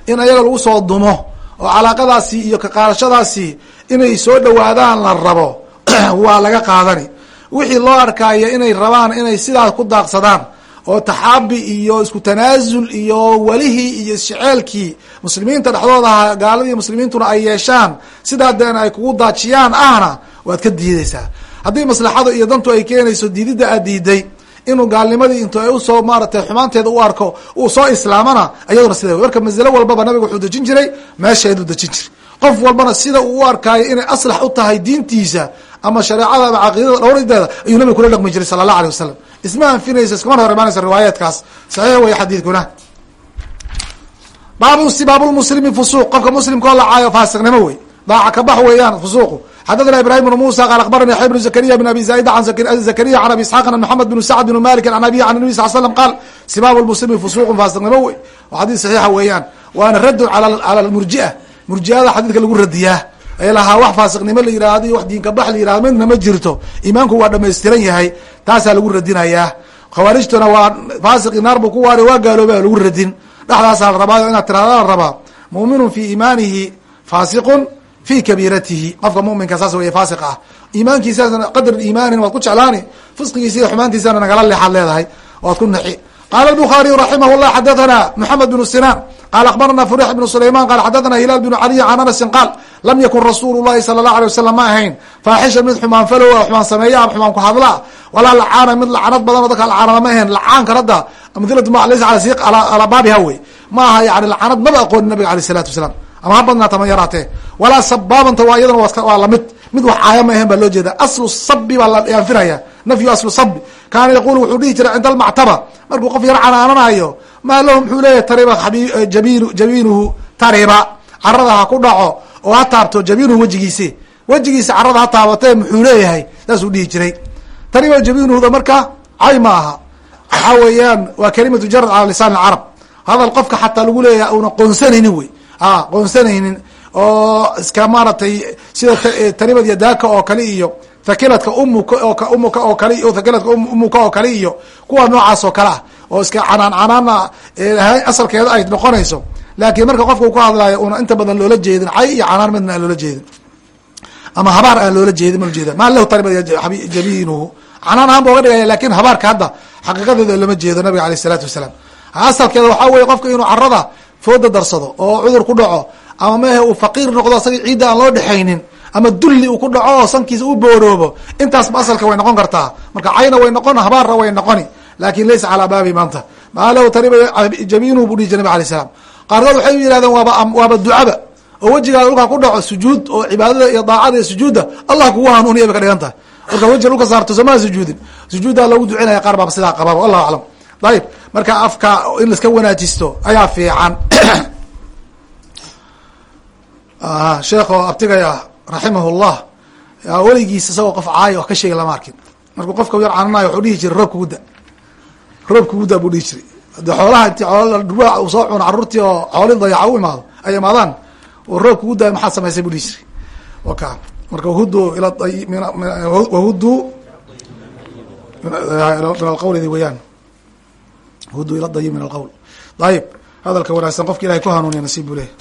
in ayaga lagu soo dumo oo calaaqadaasi iyo ka qaadashadaasi inay soo dhawaadaan la rabo *clears throat* waa laga qaadani. Wixii loo arkaayo inay rabaan inay sidaas ku daaqsadaan oo taxaabi iyo isku tanaasul iyo welihii iyo isjeceelkii muslimiinta dhexdooda aha gaaladii muslimiintuna ay yeeshaan sidaa deen ay kugu daajiyaan ahna waad ka diideysaa haddii maslaxada iyo dantu ay keenayso diididda aad diiday inuu gaalnimadii intu ay u soo maaratay xumaanteeda u arko uu soo islaamana ayaduna sida marka masalo walbaba nabiga wuxuu dejin jiray meesheeduu dejin jiray. Qof walbana sida uu u arkaayo inay aslax u tahay diintiisa ama shareecada caqiidada dhowrideeda ayuu nabiga kula dhaqmi jiray sala allah alay wasalam isma anfinaysa iskamana hor imaanaysa riwaayaadkaas saxiix wey xadiidkuna. Baabu sibaabulmuslimi fusuuq. Qofka muslimkoo lacaayo faasiqnimo wey daaca kabax weeyaan fusuuqu. Xadadna ibrahim bn musa qaal abarani yaxya zakariya bn abi zaid an zakariya an abi isxaaq an maxamed bn sacd bn malik an abiy an nabi sal slam qaal sibaabu lmuslimi fusuuqun faasiqnimo wey xadiis saxiixa weeyaan. Waana raddun cala lmurjia murjiada xadiidka lagu radiyaa lahaa wax faasiqnimo la yihahdo iyo wax diinkabax la yihahdo midna ma jirto. Iimaanku waa dhamaystiran yahay taasaa lagu radinayaa khawaarijtuna waa faasiqi naar buu ku waari waa gaalooba lagu radin. Dhexdaasaa la rabaayo inaad tirahda la rabaa. Muminun fi iimaanihi faasiqun fi kabiiratihi. Qofka muminka saas wey faasiq ah. Iimaankiisana qadr iimaanin waad ku jeclaani fisqigiisa iyo xumaantiisana nagala leexaad leedahay waad ku naxi qaala الbخaariyu raximah الlah xadaثna mحamed بن sinaan qaal akhbarana furix بn sulayman qaal xadaثna hilaal بn caliy can anasin qaal lam yakun rasuul الlahi salى الlaه alيه wasalam ma ahayn faaxisha mid xumaan falowa xumaan sameeya ama xumaan ku hadla walaa lacaana mid lacanad badan oo dadka lacaanada ma ahayn lacaanka radda amhilat alaa baabiha wey ma aha yani lacanad maba aqoonin nabiga alيه الsalatu wasalaam ama ha badnaata ma yaraatee walaa sabaabanta waa iyadana waa lamid mid wax caaya ma ahayn baa loo jeeda aslu sabi baa la anfinaya nafyu aslu sabi kaana yaqulu wuxuu dhihi jiray cinda almactaba. Markuu qof yar canaananayo maa lahu muxuu leeyahy tariba jabin jabiinuhu tariba carada ha ku dhaco oo ha taabto jabiinuhu wejigiisi. Wejigiisa carada ha taabatee muxuu leeyahay saasuu dhihi jiray. Tariba jabiinuhuda marka cay ma aha. Waxaa weeyaan waa kalimatu jarad cala lisaan alcarab. Hadal qofka xataa lagu leeyahay una qoonsanaynin wey. A qoonsanaynin oo iska maaratay sida taribad yadaaka oo kale iyo thakiladka umuka oo kale thakiladka umuka oo kale iyo kuwa noocaas oo kale ah oo iska canaan canaana asalkeeda ay noqonayso. Laakiin marka qofka u ku hadlaayo una inta badan loola jeedin cay iyo canaan midna aan loola jeedin. Ama habaar aan loola jeedin ma jeeda maa lahu taribad jabiinuhu canaan ahaan ba oga dhigaya laakiin habaarka hadda xaqiiqadeeda lama jeedo nabiga aleyh isalaatu wasalaam. Asalkeeda waxaa weye qofka inuu carada fooda darsado oo cudur ku dhaco ama mehe uu faqiir noqdo asaga ciidda aan loo dhexaynin ama dulli uu ku dhaco oo sankiisa u booroobo intaasba asalka way noqon kartaa. Marka cayna way noqon habaarna way noqoni. Lakin laysa calaa baabi maanta. Maa lahu tariba jabiinuhu bu dhihi jir nabig alay salam qaarkood waxay yihahdeen waaba waaba ducaba oo wejigaada dhulkaa ku dhaco sujuud oo cibaadada iyo daacada iyo sujuudda allah kugu hanuuniya bay ka dhigan tahay. Marka wejiga dhulka saarto somaa sujuudin. Sujuuddaa loogu ducinaya qaar baaba sidaa qababa wallahu aclam. Ayib marka afka in laiska wanaajisto ayaa fiican *coughs* sheekho abtigaya raximah llah weligiis isagoo qof caayo ka sheegay lama arkin. Markuu qofka yar cananayo wuxuu dhihi jiray roob kuguda roob kuguda buu dhihi jiray. De xoolaha inti oolaa uu soo cuno carruurtii oo xooli dayaca u imaado ay imaadaan oo roob kuguda maxaad samaysay buu dhihi jiray. Waka marka wahudu ila wahudu min alqawldi weyaan hudu ila dayib min alqawl. Ayib hadalka wanaagsan qofka ilahay ku hanuuniya nasiib buu leeyahy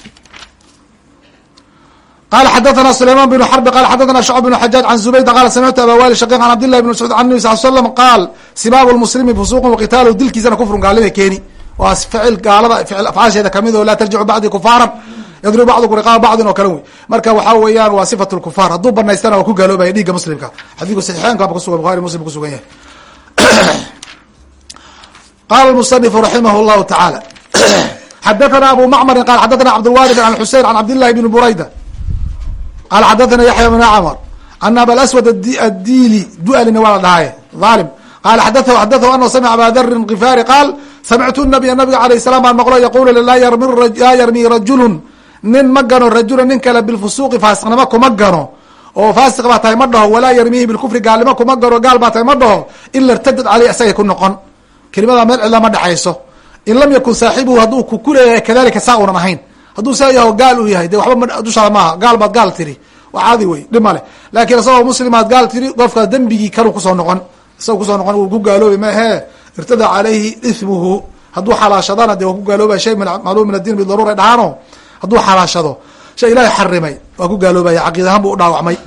qala xadathana sulayman bn xarbi qala xadathana shcb bn xajaaj can zubayda qala samictu aba wali shaqiq an cabdillahi bn mascuud an nabi sal slam qaal sibaabu lmuslimi fusuqun waqitaalu dilkiisana kufrun gaalida keeni waa ficil gaalada afcaasheeda ka mid oo laa tarjicu bacdi kufaaran yadribu bacdukum riqaaba bacdin oo kale wey marka waxaa weeyaan waa sifat lkufaar hadduu banaystana waa ku gaaloobaya dhiigga muslimka xadiidku saxiixeynka kusugan buhari muslim kusugan yahay qala musanifu raximah llahu tacaala xadathana abu macmarin qala xadathana cabdlwarid an xusein an cabdillahi bni burayda qala xadathana yaxya bn camar ana abalaswad addiili dualina waa la dhahaye alim qala xadahu xadahu anhu samica aba darin kifaari qaal samictu nabiya nabiga alayh salam baan maqlo yaqulu laa yarmi rajulun nin ma gano rajula nin kale bilfusuuqi faasiqnimo kuma gano oo faasiq baa tahay ma dhaho walaa yarmihi bilkufri gaalnimo kuma gano gaal baa tahay ma dhaho ila irtadad caleyh isagay ku noqon kelimada meel cidla ma dhexayso in lam yakun saaxibuhu hadduu ku leeyahay kadalika saa unan ahayn hadduu saa yaho gaal uu yahay de waxba dushaada maaha gaal baad gaal tiri. Waa caadi wey dhib male laakiin isagoo muslimaad gaal tiri qofka dembigii kalu ku soo noqon isaga ku soo noqon uu ku gaaloobi mahe irtada caleyhi ismuhu. Hadduu xalaashadana de waa ku gaaloobaya shay macluum min adin bidaruura dhahaano hadduu xalaashado shay ilaahay xarimay waa ku gaaloobaya caqiid ahaan bu u dhaawacmay.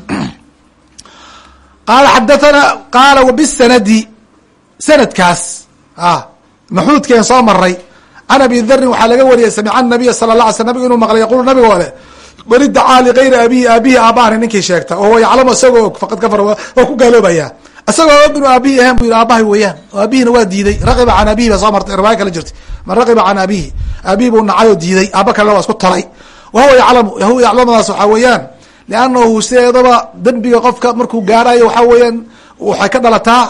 Qaala xadathana qaala wabisanadi sanadkaas maxuudkeen soo maray can abi darin waxaa laga wariyay samica nabiya sala la sl nabigu inuu maqlay? Yaqulu nabiga ole bal idacaa ligayri abihi aabihi aabahani ninkii sheegta oo yaclamu isagoo faqad kafar waa ku gaaloobaya isagoo og inuu aabihi ahan bu yihi aabahay weeyaan oo waa diiday. Raqiba can abihi baa soo martay riwaaya kala jirtay. Man raqiba can abihi aabihi buu nacay oo diiday aaba kalena waa isku talay wahuwa yaclamu yahuwa yaclamadaas waxaa weeyaan liannahu sideedaba dembiga qofka markuu gaarayo waxaa weeyaan waxay ka dhalataa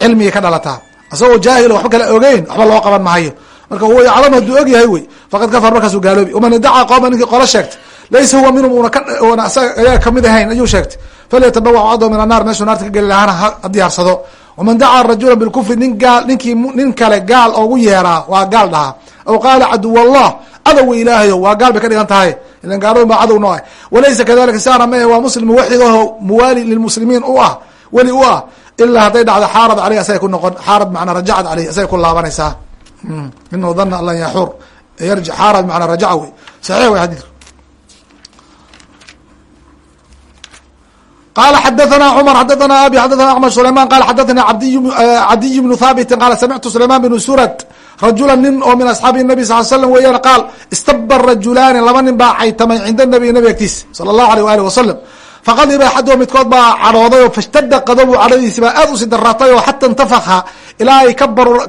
cilmigay ka dhalataa. Isagoo jaahil waxba kala ogeyn waxba loo qaban maayo marka huwa yaclamu hadduu og yahay wey faqad kafar markaasuu gaaloobi. Waman idacaa qooma ninkii qolo sheegtay. Laysa huwa minhum una ayaga ka mid ahayn ayuu sheegtay. Falyatabawac cadaw min annaar meeshuu naarta ka geli lahaana ha diyaarsado waman dacaa rajula bilkufri nin gaal ninkii nin kale gaal ogu yeeraa waa gaal dhahaa. Aw qaala caduw allah cadowa ilaahayo waa gaal bay ka dhigan tahay. Ilan gaalooyin baa cadow noo ah walaysa kadalika saana mae waa muslim muwaxid aho muwaali lilmuslimiin u ah weli u ah ilaa hadday dhacdo xaarad aleyh asagay ku noqon xaarad manaa rajacad aleyh asagay ku laabanaysaa inuu dana an lan yaxur yarji xaarad manaa rajaca wey saxiix wey xadiidku qala xadathana cmar xadathana abi xadathana axmed sulayman qala xadathani cabdiy bnu thaabiti qala samictu sulayman bnu surad rajula nin oo min asxaabi nabi sal slam weeyaan qaal istaba rajulaani laba nin baa caytamay cinda nabiy nabi agtiisa sala allahu aleyh waalih wasalam faqadiba axaduhu midkood baa cadhooday oo fashtada qadabu cadhadiisi baa aad usi daratay oo xata intafaka ilaa ay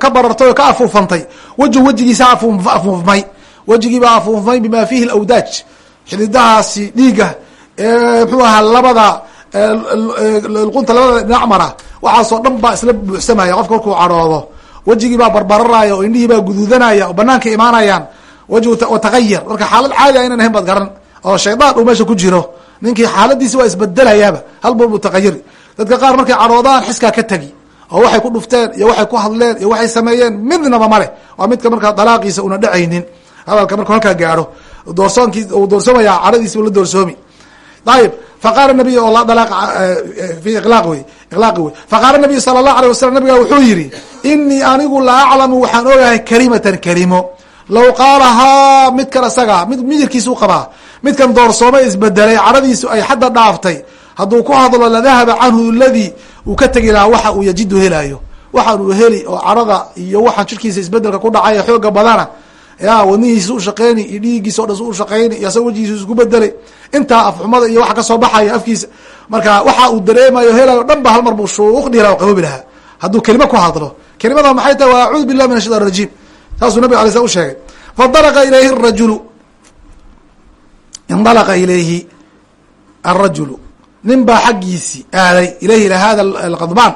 ka barartay oo ka afuufantay wejhu wejigiisa afuufmay wejigiibaa afuufmay bima fihi lawdaaj xididahaasi dhiiga mxuu ahaa labada luqunta labada dhinac mara waxaasoo dhan baa isla buuxsamaya qofka markuu cadhoodo wejigii baa barbararaya oo indhihii baa guduudanaya oo banaanka imaanayaan wejhu watagayar marka xaalad caadi a inan ahayn baad garan oo shaydaan uu meesha ku jiro ninkii xaaladiisi waa isbedelayaaba hal bur mutagayiri dadka qaar markay cadhoodaan xiskaa ka tegi oo waxay ku dhufteen iyo waxay ku hadleen iyo waxay sameeyeen. Midnaba male waa midka markaa dalaaqiisa una dhacaynin. Hadalka markuu halkaa gaadho. Doorsoonki uu doorsoomaya cadhadiisi la doorsoomi ayib faqaala nabiy oo dalaq fi ilaaq wey iqlaaqi wey. Faqaala nabiyu sala allahu alay wasalam nabiga wuxuu yihi inii anigu la aclamu waxaan ogahay kalimatan kelimo low qaalahaa midkan isaga mid midabkiisa u qabaa midkan doorsoomay isbedelay cadhadiisu ay xadda dhaaftay. Hadduu ku hadlo ladahaba canhu ladii uu ka tegi lahaa waxa uu yajidu helaayo. Waxaan uu heli oo cadhada iyo waxaan jirkiisa isbeddelka ku dhacay xooga badana. Ya wadnihiisa u shaqeyni iyo dhiigiisa o dhan u shaqeyni iyo asaga wejigiisa isku bedelay intaa afxumada iyo waxa ka soo baxaya afkiisa. Marka waxa uu dareemayo helayo dhan hal mar buu shuuq dhihi qaboobi lahaa. Hadduu kelima ku hadlo kelimada maxay tahay? Waa acuudu billahi min ashaitan rajiim. Saasuu nabig alay slam u sheegay. Faindalaqa ilayhi rajulu indalaqa ilayhi arajulu nin baa xaggiisi aaday ilayhi ila hada alqadbaan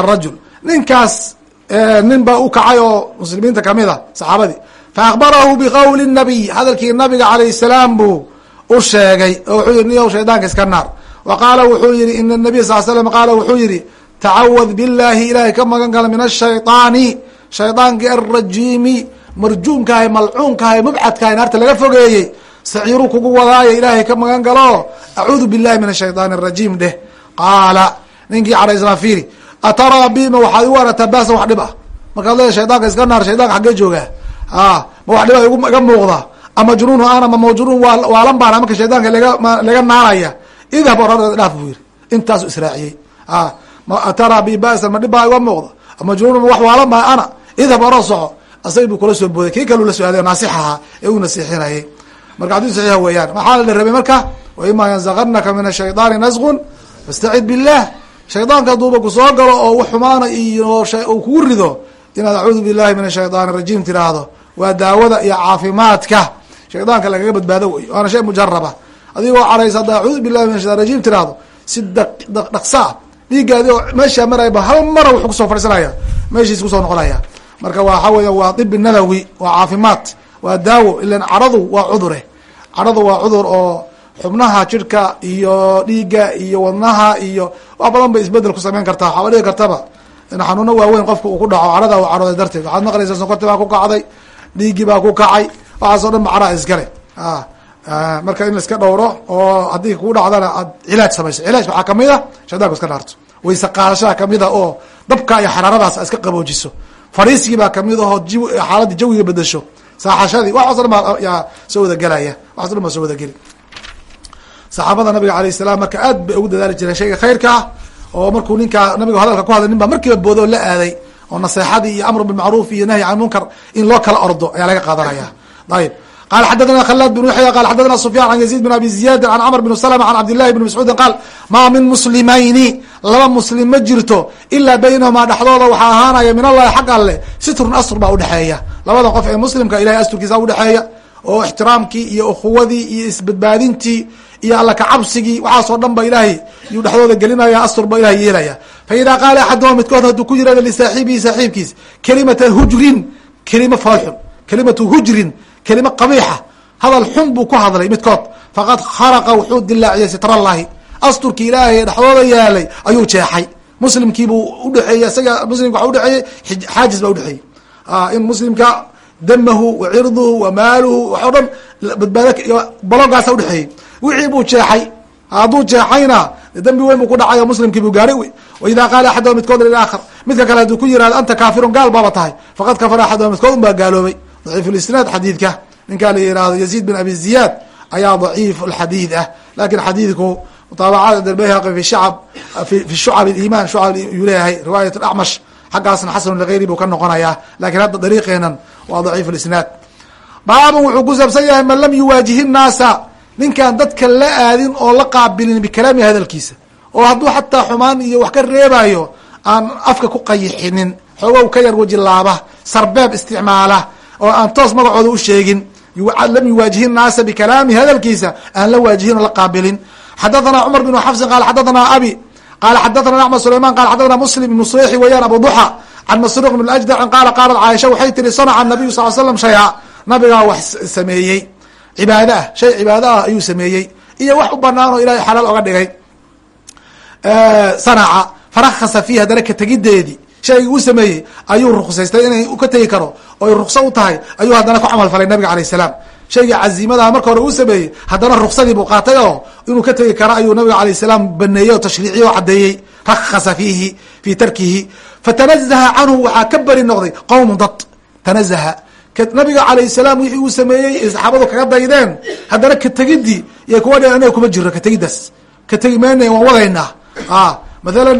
arajul ninkaas nin baa u kacay oo muslimiinta ka mid a saxaabadii faakbarahu biqowli nabiy hadalkii nabiga alayh salaam buu u sheegay oo wuxuu yihi niyow shaydaanka iska naar wa qaala wuxuu yihi ina nabiy sal slam qaala wuxuu yihi tacawad billahi ilahay ka magan gala min ashayطaani shaydaanki alrajiimi marjuumkahay malcuunkahay mubcadkahay naarta laga fogeeyey saciiru kugu wadaayo ilaahay ka magan galo acuudu billahi min ashayطaan الrajiim dheh qaala ninkii caraysnaa fiiri ataraa bima waxaad igu arataa baasan wax dhib ah markaad leeda shaydaanka iska naar shaydanka xaggee joogaa a ma wax dhiba iga muuqda amajnuun ana ma majnuun waalan baana marka shaydaanka laga laga naaraya idhab orada dhaaf buu yiri intaasu israaciyey a ataraa bi baasan ma dhib baa iga muuqda amajnuun ma wax waalan baa ana idhab oro soco asag buu kula soo booday kii kalu la so-aaday naasix ahaa ee uu nasiixinayay marka xadis saxiixa weeyaan. Maxaa la rabay marka wa ima yanzaganaka min ashayطaani nasqun fastacid billah. Shaydaanka haduuba ku soo galo oo wax iyo uu kugu rido inaad acuudu billahi min ashayطaan rajiim tiraahdo. Waa daawada iyo caafimaadka. Shaydaanka lagaga badbaado wey waana shay mujaraba adigoo caraysa hadda acuudu billahi min ashaytan rajim tiraahdo si dhaqsaa dhiiggaadi oo meeshaa marayba hal mara wuxuu ku soo fadhiisanaya meeshiis ku soo noqonaya. Marka waxa weya waa dibi nabawi waa caafimaad waa daawo ilan cadhadu waa cudure cadhadu waa cudur oo xubnaha jidhka iyo dhiigga iyo wadnaha iyo wax badan bay isbeddel ku samayn kartaa. Waxaaba dhigi kartaba in xanuuno waaweyn qofka uu ku dhaco cadhada u cadhooday darteed. Waxaad maqlaysaa sonkorti baa ku kacday dhiiggii baa ku kacay waxaas dhan ba cadhaa iskale marka in laiska dhowro oo haddii kuu dhacdana aad cilaaj samayso. Cilaaj waxaa ka mid a shaydaanku iska dhaarto. Wayse qaadashaha ka mid a oo dabka iyo xaraaradaas iska qaboojiso fariisigii baa ka mid aho xaaladii jawiga bedesho saaxashadii waxaas dhan baa yaa soo wada gelaya waxaas o dhan baa soo wada geli saxaabada nabiga alayh salam marka aad bay ugu dadaali jireen shayga khayrka ah oo markuu ninkaa nabiga hadalka ku hadlay nin markiiba boodo oo la aaday oo naseexadii iyo amr bilmacruuf iyo nahyi can munkar in loo kala ordo ayaa laga qaadanaya. Ayib qala xadadna khalaad bn yaxya qala xadadna sufyan an yaziid bin abi ziyadi an cmr bn slma an cabdillahi bn mascuudin qaal maa min muslimayni laba muslim ma jirto ilaa baynahumaa dhexdooda waxaa ahaanaya min allahi xag alle sitrun astur baa udhexeeya labada qof ee muslimka ilahay asturkiisa udhexeeya oo ixtiraamkii iyo ukhuwadii iyo isbadbaadintii iyo alla kacabsigii waxaasoo dhan ba ilaahay yuu dhexdooda gelinaya astur ba ilahay yeelaya fa idaa qaala axaduhum midkood hadduu ku yiraahdo lisaaxibihi saaxiibkiis kelimata hujrin kelima foolxun kelimatu hujrin kelima qabiixa hadal xun buu ku hadlay midkood. Faqad kharaqa wuxuu dilaaciyay sitrallahi asturkii ilaahay ee dhexdooda yaalay ayuu jeexay. Muslimkiibuu udhexeeyey isaga muslimka waxa udhexeeyey xaajis baa udhexeeyey in muslimka damahu wa cirduhu wa maaluhu wax dhan badbaad balogaasa udhexeeyey wixii buu jeexay. Hadduu jeexayna dembi weyn buu ku dhacay oo muslimkii buu gaaray wey wa idaa qaala axaduhum midkood lilaakar midka kale hadduu ku yiraahdo anta kaafirun? gaal tahay. Faqad kafara axaduhum midkood un gaaloobay. Daciif lisnaad xadiidka. Ninkaa la yihahdo yaziid bin abi ziyaad ayaa daciif lxadiid ah. Lakin xadiidku mutaabacada derbayhaqi fi shacab fi shucab iman shucab yuu leeyahay riwaayat acmash xaggaasna xasanu ligayri buu ka noqonayaa laakiin hadda dariiqeenan waa daciif lisnaad baabun wuxuu ku saabsan yahay man lam yuwaajihi nnaasa ninkaan dadka la aadin oo la qaabilin bikalaami hadalkiisa oo hadduu xataa xumaan iyo wax ka reebayo aan afka ku qayixinin xoogow ka yar weji laaba sarbeeb isticmaala oo aan toos magacooda u sheegin lam yuwaajihi naasa bikalaami hadalkiisa aan la waajihin oo la qaabilin. Xadathana cumar bn xafsin qala xadathana abi qala xadathana axmed sulayman qala xadathana muslim ibnu suyxi weeyaan abu duxa can masruuq bn ajdacin qaala qaalat caaisha waxay tiri sanaca nabiyu sal slam shaya nabigaa wax sameeyey cibaado ah shay cibaado ah ayuu sameeyey iyo wax u banaan oo ilahay xalaal oga dhigay sanaca farakasa fiiha dana ka tegideedii shaygii uu sameeyey ayuu ruksaystay inay ka tegi karo oy rukso u tahay ayuu haddana ku camal falay nabiga alayh salaam shaygii caziimadaha marka hore uu sameeyey haddana ruksadii buu qaatay oo inuu ka tegi karo ayuu nabiga alayh salaam baneeyey oo tashriiciye oo caddeeyey rakasa fiihi fii tarkihi. Fatanazaha canhu waxaa ka beri noqday qowmu dad. Tanazaha nabiga alayh salaam wixii uu sameeyey saxaabadu kaga daydeen haddana ka tegidii iyo kuwa dhe anaga kuma jiro ka tegidaas ka tegi mayna waan wadaynaa. Mathalan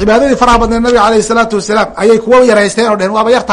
cibaadadii faraha badneed nabiga alayh salaatu wasalaam ayay kuwa yaraysteen o dhehen waaba yar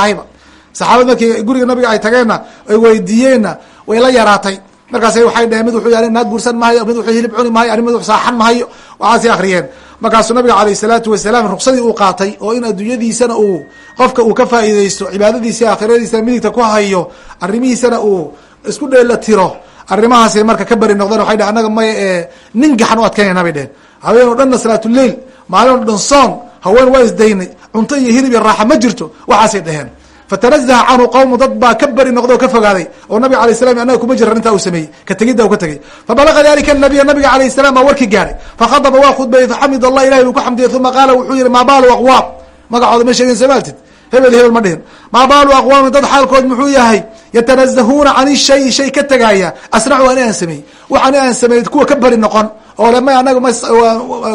saxaabad markii guriga nabiga ay tageenna ay weydiiyeenna way la yaraatay. Markaas waxay dheheen mid wuxuu naag guursan mahayo mid wuxuu hilib cuni arrin mid saaxan mahayo waxaasay akriyeen markaasuu nabiga alayh salaatu wasalaam ruksadii uu qaatay oo in adduunyadiisana uu qofka uu ka faa'iideysto cibaadadiisa aakhiradiisa midigta ku hayo arrimihiisana uu isku dheela tiro. Arrimahaasay marka ka beri noqdeen waxay dhehen anaga maya ee nin gaxan u adkaynayna bay dhehen haween oo dhanna salaatuleil maalin o dhan soon haween waa isdaynay cunto iyo hilib iyo raaxa ma jirto waxaasay dheheen fatanazaha canhu qowmu dad baa ka beri noqda oo ka fogaaday oo nabiga alay salam anaga kuma jira arrintaa uu sameeyey. Ka tegidda u ka tegay fabalaga dalika nabiya nabiga alayh salam baa warkii gaaray. Fakhadaba waa khudbayey faxamid allah ilahi buu ku xamdiyey uma qaala wuxuu yihi maa baalu aqwaam? Magacooda ma sheegin samaaltid hebel hebel ma dhihin. Maa baalu aqwaamin dad xaalkood muxuu yahay? Yatanazahuuna can shayi shay ka tegaya asnacu ani aan sameeyey. Waxani aan sameeyey kuwa ka beri noqon. Oo le may anaga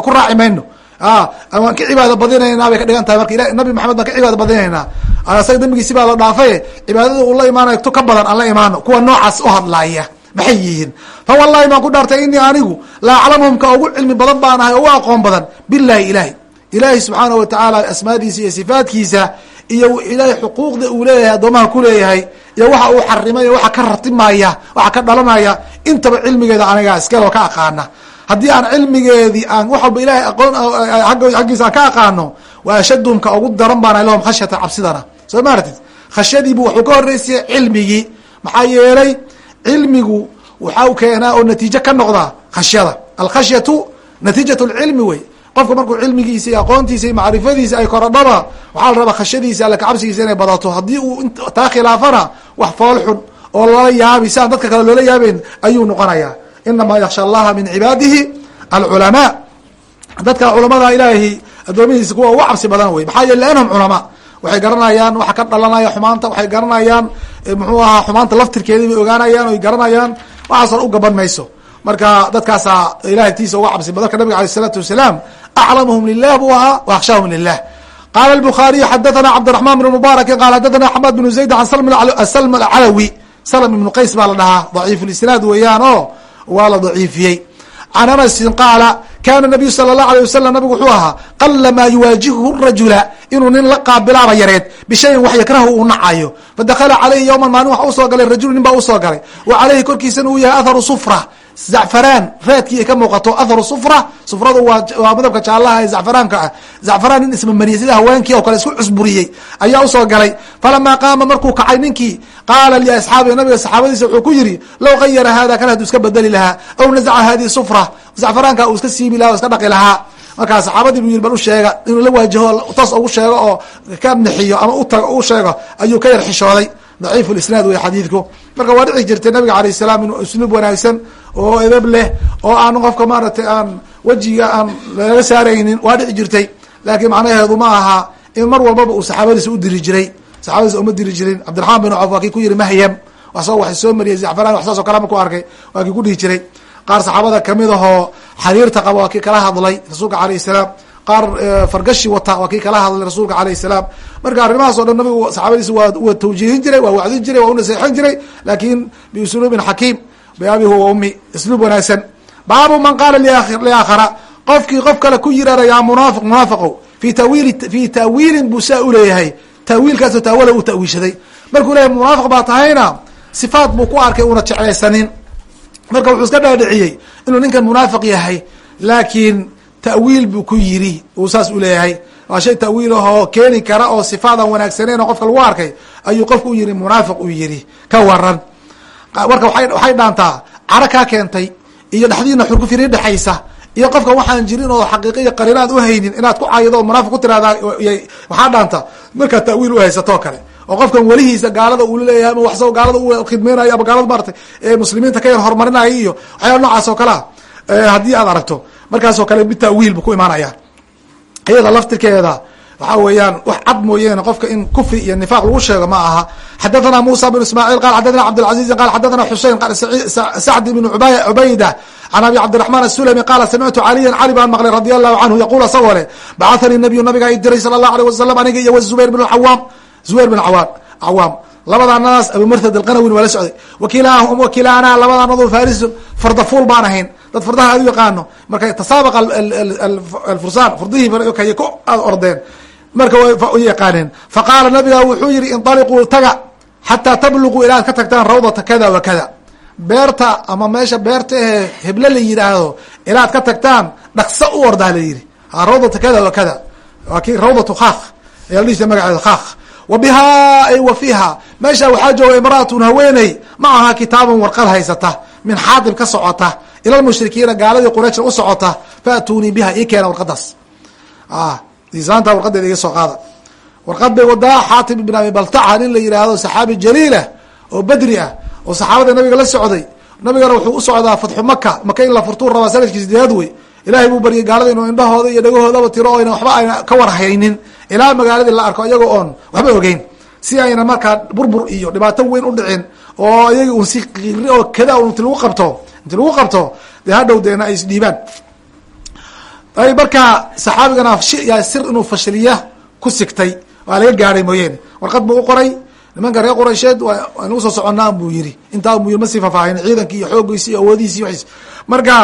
ku raaci mayno waan ka cibaado badinaynaa bay ka dhigan tahay. Marka nabi maxamed baan ka cibaado badinaynaa. Asaga dambigiisi baa la dhaafay cibaadada uu la imaanayo tu ka badan aan la imaano. Kuwa noocaas u hadlaaya. Maxay yihiin? Fa wallahi baan ku dhaartay inii anigu la aclamuhum ka ugu cilmi badan baan ahay oo aqoon badan. Bilahi ilahi ilaahi subxaanahu watacaala asmaadiisa iyo sifaatkiisa iyo ilaahay xuquuqda uu leeyahay addoomaha kuleeyahay iyo waxa uu xarimay waxa ka ratimaya waxa ka dhalanaya intaba cilmigeeda anigaa iskaloo ka aqaana haddii aan cilmigeedii aan wax walba ilahay aqoon aggiisa aan ka aqaano waa ashadumka ugu daran baana lahum khashyata cabsidana. Soo maartid khashyadiibu wuxuu ka horeysaya cilmigii. Maxaa yeelay cilmigu waxau keenaa oo natiijo ka noqda khashyada. Alkhashyatu natiijat lcilmi wey. Qofka markuu cilmigiisa iyo aqoontiisa iyo macrifadiisa ay korodhaba waxaa la rabaa khashyadiisa alla kacabsigiisa inay badato. Haddii uu taa khilaafana wax fool xun oo lala yaabi si aan dadka kale loola yaabeyn ayuu noqonayaa inamaa yaksha allaha min cibaadihi alculamaa dadka culamada ilaahi addoomihiisa kuwa ugu cabsi badan wey maxaa yeele lanhum culamaa waxay garanayaan waxa ka dhalanaya xumaanta waxay garanayaan muxuu ahaa xumaanta laftirkeedii bay ogaanayaan oy garanayaan waxaasoo u gaban mayso marka dadkaasaa ilahay tiisa uga cabsi badan ka nabiga alay isalaatu wasalaam aclamuhum lilah buu ahaa wa akhshaahum lilah qala الbخariي xadaثna cabdiرحman بن mbaraki qal xadaثna xamad بن زayd an slm acalawi slm ibnu qays baa la dhahaa ضaciif اisnaad weeyaan oo waa la daciifiyey. Can anasin qaala kaana nabiyu sala allahu alay wasalam nabigu wuxuu ahaa qalamaa yuwaajihuhu rajula inuu nin la qaabilaaba yareed bishayin wax yakrahu uu nacayo fadakhala caleyhi yowman maalin waxa u soo galay rajulu nin baa u soo galay. Wa caleyhi korkiisana uu yahay atharu sufra zacfaraan raadkii ay ka muuqato atharu sufra. Sufradu waa midabka jaalaha ee zacfaraanka ah. Zacfaraan nin ismamariyey sida haweenkii oo kale isku cusburiyey ayaa u soo galay. Falamaa qaama markuu kacay ninkii qaala liasxaabi nabiga saxaabadiisa wuxuu ku yidhi low gayara hada kan haduu iska bedeli lahaa aw nazaca hadihi sufra. Zacfaraanka uu iska siibi laha o iska dhaqi lahaa. Markaa saxaabadii bu yiri bal usheega inuu la waajaho taas ugu sheego oo ka nixiyo ama u sheego ayuu ka yar xishooday daciif lisnaad wey xadiidku. Marka waa dhici jirtay nabiga alayh salaam inuu usluub wanaagsan oo edab leh oo aan qofka maaragtay aan wejiga aan laga saaraynin waa dhici jirtay. Laakiin macnaheedu ma aha in mar walbaba uu saxaabadiisa u diri jiray. Saxaabadiisa uma diri jirin. Cabdiraxmaan bin cof waa kii ku yihi mahyam asagoo wax soo mariyay zacfaraan wax saas o kale marku arkay. Waa kii ku dhihi jiray. Qaar saxaabada ka mid ahoo xariirta qaba waa kii kala hadlay rasuulka alayh salaam qaar fargashi wata waa kii kala hadlay rasuulka alayh salaam. Marka arrimahaas o dhan nabigu saxaabadiisa waa tawjiihin jiray waa wacdin jiray waa unaseexin jiray laakin biusluubin xakiim biabihi wa ummi isluub wanaagsan. Baabu man qaala liaakhara qofkii qof kale ku yirahda yaa munaafiq munaafiqow fi tawiili fi taawiilin buu saa uleeyahay taawiilkaasoo taawala uu tawiishaday. Markuu leeyahy munaafiq baa tahayna sifaat buu ku arkay una jeclaysanin. Marka wuxuu iska dhaadhiciyey inuu ninkan munaafiq yahay laakiin tawiil buu ku yiri uu saas uleeyahay waa shay tawiil ahoo keeni kara oo sifaadan wanaagsaneyn oo qofka lagu arkay ayuu qofka u yiri munaafiq u yiri ka waran marka waxay dhaantaa caro kaa keentay iyo dhexdiina xurgufiri dhexaysa iyo qofka waxaan jirin oo xaqiiqiya qarinaad uhaynin inaad ku caayido oo munaafiq ku tiraahdaa waxaa dhaanta markaa tawiil uhaysatoo kale oo qofkan welihiisa gaalada uu leeyahay ama waxsao gaalada u khidmeynayo ama gaalada maratay ee muslimiinta ka yar horumarinaya iyo waxyaala noocaas oo kalea haddii aad aragto markaasoo kale bitawiil bu ku imaanaya iyada laftirkeeda waxaa weeyaan wax cad mooyeene qofka in kufri iyo nifaq lagu sheego ma aha xadathana musa bn ismaaciil qal xadathana cabdاlcaziz qal xadathana xusein sacd bn cubayda can abi cabdiرaحman asulami qala samictu caliya cali baan maqlay radi allahu canhu yaqul asagoo leh bacahanii nabiyu nabigaa i diray sala الlahu alيه wasalam aniga iyo zubayr bn awaam zubayr bn awaan cawaam labadaanadaas abu murtad alqanawin waa la socday. Wakiilahum wakiilaanaa labadaanadu farisun fardafuul baan ahayn. Dad fardaha aad u yaqaano. Marka tasaabaqa alfursaan fardihii kay ku aad ordeen. Marka u yaqaaneen. Faqaala nabiga wuxuu yihi inطaliquu taga xataa tabluguu ilaa ka tagtaan rawdata kada wa kada. Beerta ama meesha beerta ehe heble la yidhaahdo ilaa ka tagtaan dhaqso u ordaa la yihi rawdata kada wa kada. Waa ki rawdatu khak ayaa la dhihi magaceeda khak wa ay wa fiiha meesha waxaa jooga imraatun haweeney ma aha kitaabun warqad haysata min xaatib ka socota ila lmushrikiina gaaladii qurayshna u socota faatuunii biha ii keena warqadaas disaanta warqadeeda iga soo qaada. Warqad bay wadaa xaatib ibn abi baltaca nin la yidhaahdo saxaabi jaliilah oo bedri ah oo saxaabada nabiga la socday. Nabigana wuxuu u socdaa fatxu maka maka in la furtuu rabaa sannadkii sideed wey. Ilahay buu baryay gaalada inuu indhahooda iyo dhagahoodaba tiro o ayna waxba ayna ka warhaynin. Ilaa magaaladii la arko iyago oon waxba ogeyn si ayna markaa burbur iyo dhibaato weyn u dhicin oo iyagi un si qiri oo kada inti lagu qabto inti lagu qabto dee hadhow deena ay isdhiibaan ay markaa saxaabigana yaa sir inuu fashiliya ku sigtay waa laga gaadhay mooyeene warqad buu u qoray nimanka reer quraysheed waan u soo soconaa buu yiri intaa buu yiri ma sii faafaahin ciidankii iyo xooggiisi iyo awoodiisi iyo marka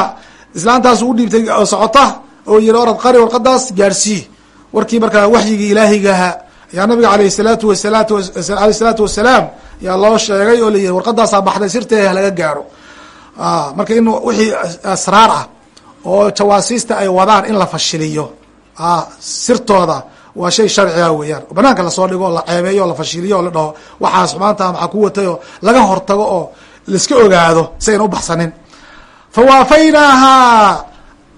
islaantaas u dhiibtay socota oo yiri orad qari warqadaas gaarsii warkii markaa waxyigii ilaahigaha yaa nabiga aleyh salaatu wasalaatu aleyh salaatu wasalaam yaa loo sheegay oo layihi warqadaasaa baxday sirteeda laga gaaro. Marka in wixii asraar ah oo jawaasiista ay wadaan in la fashiliyo. Sirtooda waa shay sharciga weeyaan. Banaanka la soo dhigo oo la ceebeeyo o la fashiliyo oo la dhaho. Waxaas xumaanta maxaa ku watay oo laga hortago oo laiska ogaado si ayna u baxsanin. Fawaafaynaaha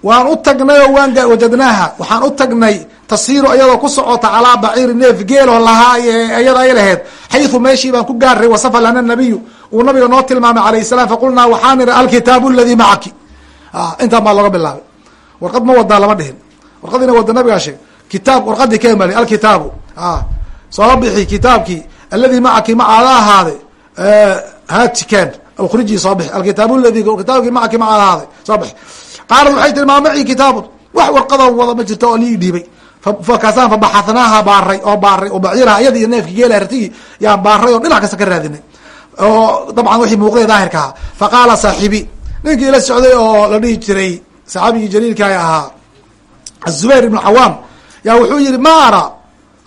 waan u tagnay oo waan wajadnaaha. Waxaan u tagnay tasiiru iyadoo ku socota calaa baciiri neef geeloo lahaa iyada ay laheyd xayu meeshii baan ku gaaray wasafa lana nabiyu uu nabiga noo tilmaamay alayh salam faqulnaa waxaan ihi alkitaabu aladii macaki. Intaan baa looga bilaabay. Warqad ma wadaa lama dhihin. Warqad ina wada nabigaa sheeg kitaab warqadii ka imali alkitaabu. Soo bixi kitaabkii aladi macaki macaada ahaaday. Hatikan ukrijii soo bixi. Alkitaabu ladi kitaabkii macaki macaada ahaaday. Soo bixi. Qaalat waxay macii kitaabun. Wax warqadoo wada ma jirto oo lii dhiibay fakaasaan fabaxathnaaha baaray oo baaray oo baciiraha iyada iyo neefki geela hartigii yaan baaray oo dhinac kasta ka raadinay. Oo dabcan wixii muuqday daahirka ahaa. Faqaala saaxibi ninkii la socday oo la dhihi jiray saxaabigii jaliilka ahaa azubayr ibnu cawaam yaa wuxuu yihi ma ara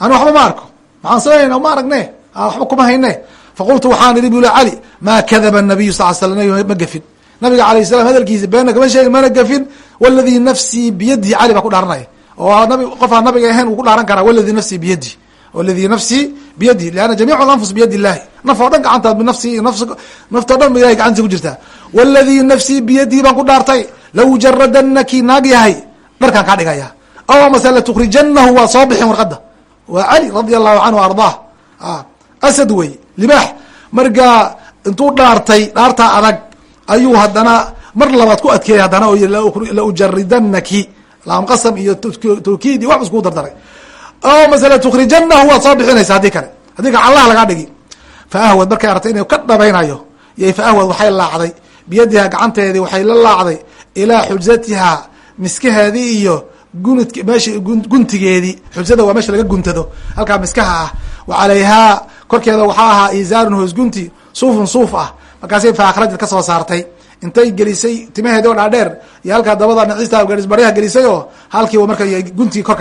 ani waxba ma arko. Maxaan sameynayna ma aragne waxba kuma hayne. Faqultu waxaan idhi bula cali maa kadaba nabiyu sal slam ma gafin. Nabiga alayh salam hadalkiisa beena kama sheegin mana gafin. Waladii nafsii biyadihi cali baa ku dhaaranaya oo nabi qofaan nabiga ahayn uu ku dhaaran karaa waladii nafsii biyadi waladii nafsii biyadi lianna jamiic lanfus biyadi illahi naf oo dhan gacantaad binafsi nafs naftoo dhan ilahay gacantiisa ku jirtaa. Waladii nafsii biyadii baan ku dhaartay law jaradanaki naag yahay. Dharkaan kaa dhigaya. Aw mase latukrijanahu waa soo bixin warqada waa cali radia allahu canhu ardaah. Asad wey libaax. Markaa intuu dhaartay dhaartaa adag ayuu haddana mar labaad ku adkeeyay haddana oo yii laujaridanaki laamqasam iyo tawkiid iyo wax iskugu dardaray. O masala tukrijanahu waad soo bixinaysa haddii kale. Haddii kale allah lagaa dhigi. Fa ahwad markay aragtay inay ka dhabaynayo iyo fa ahwad waxay laacday. Biyadiha gacanteedii waxay la laacday. Ilaa xujatiha miskaheedii iyo gunidk meesha guntigeedii. Xujada waa meesha laga guntado. Halkaa miskaha ah. Wa calayhaa korkeeda waxaa ahaa izaarun hoos gunti suufun suuf ah. Markaasay fa ka soo saartay intay gelisay timaheedi oo dhaadheer iyo halkaa dabada naciista baryaha gelisay oo halkiiba marka guntigii korka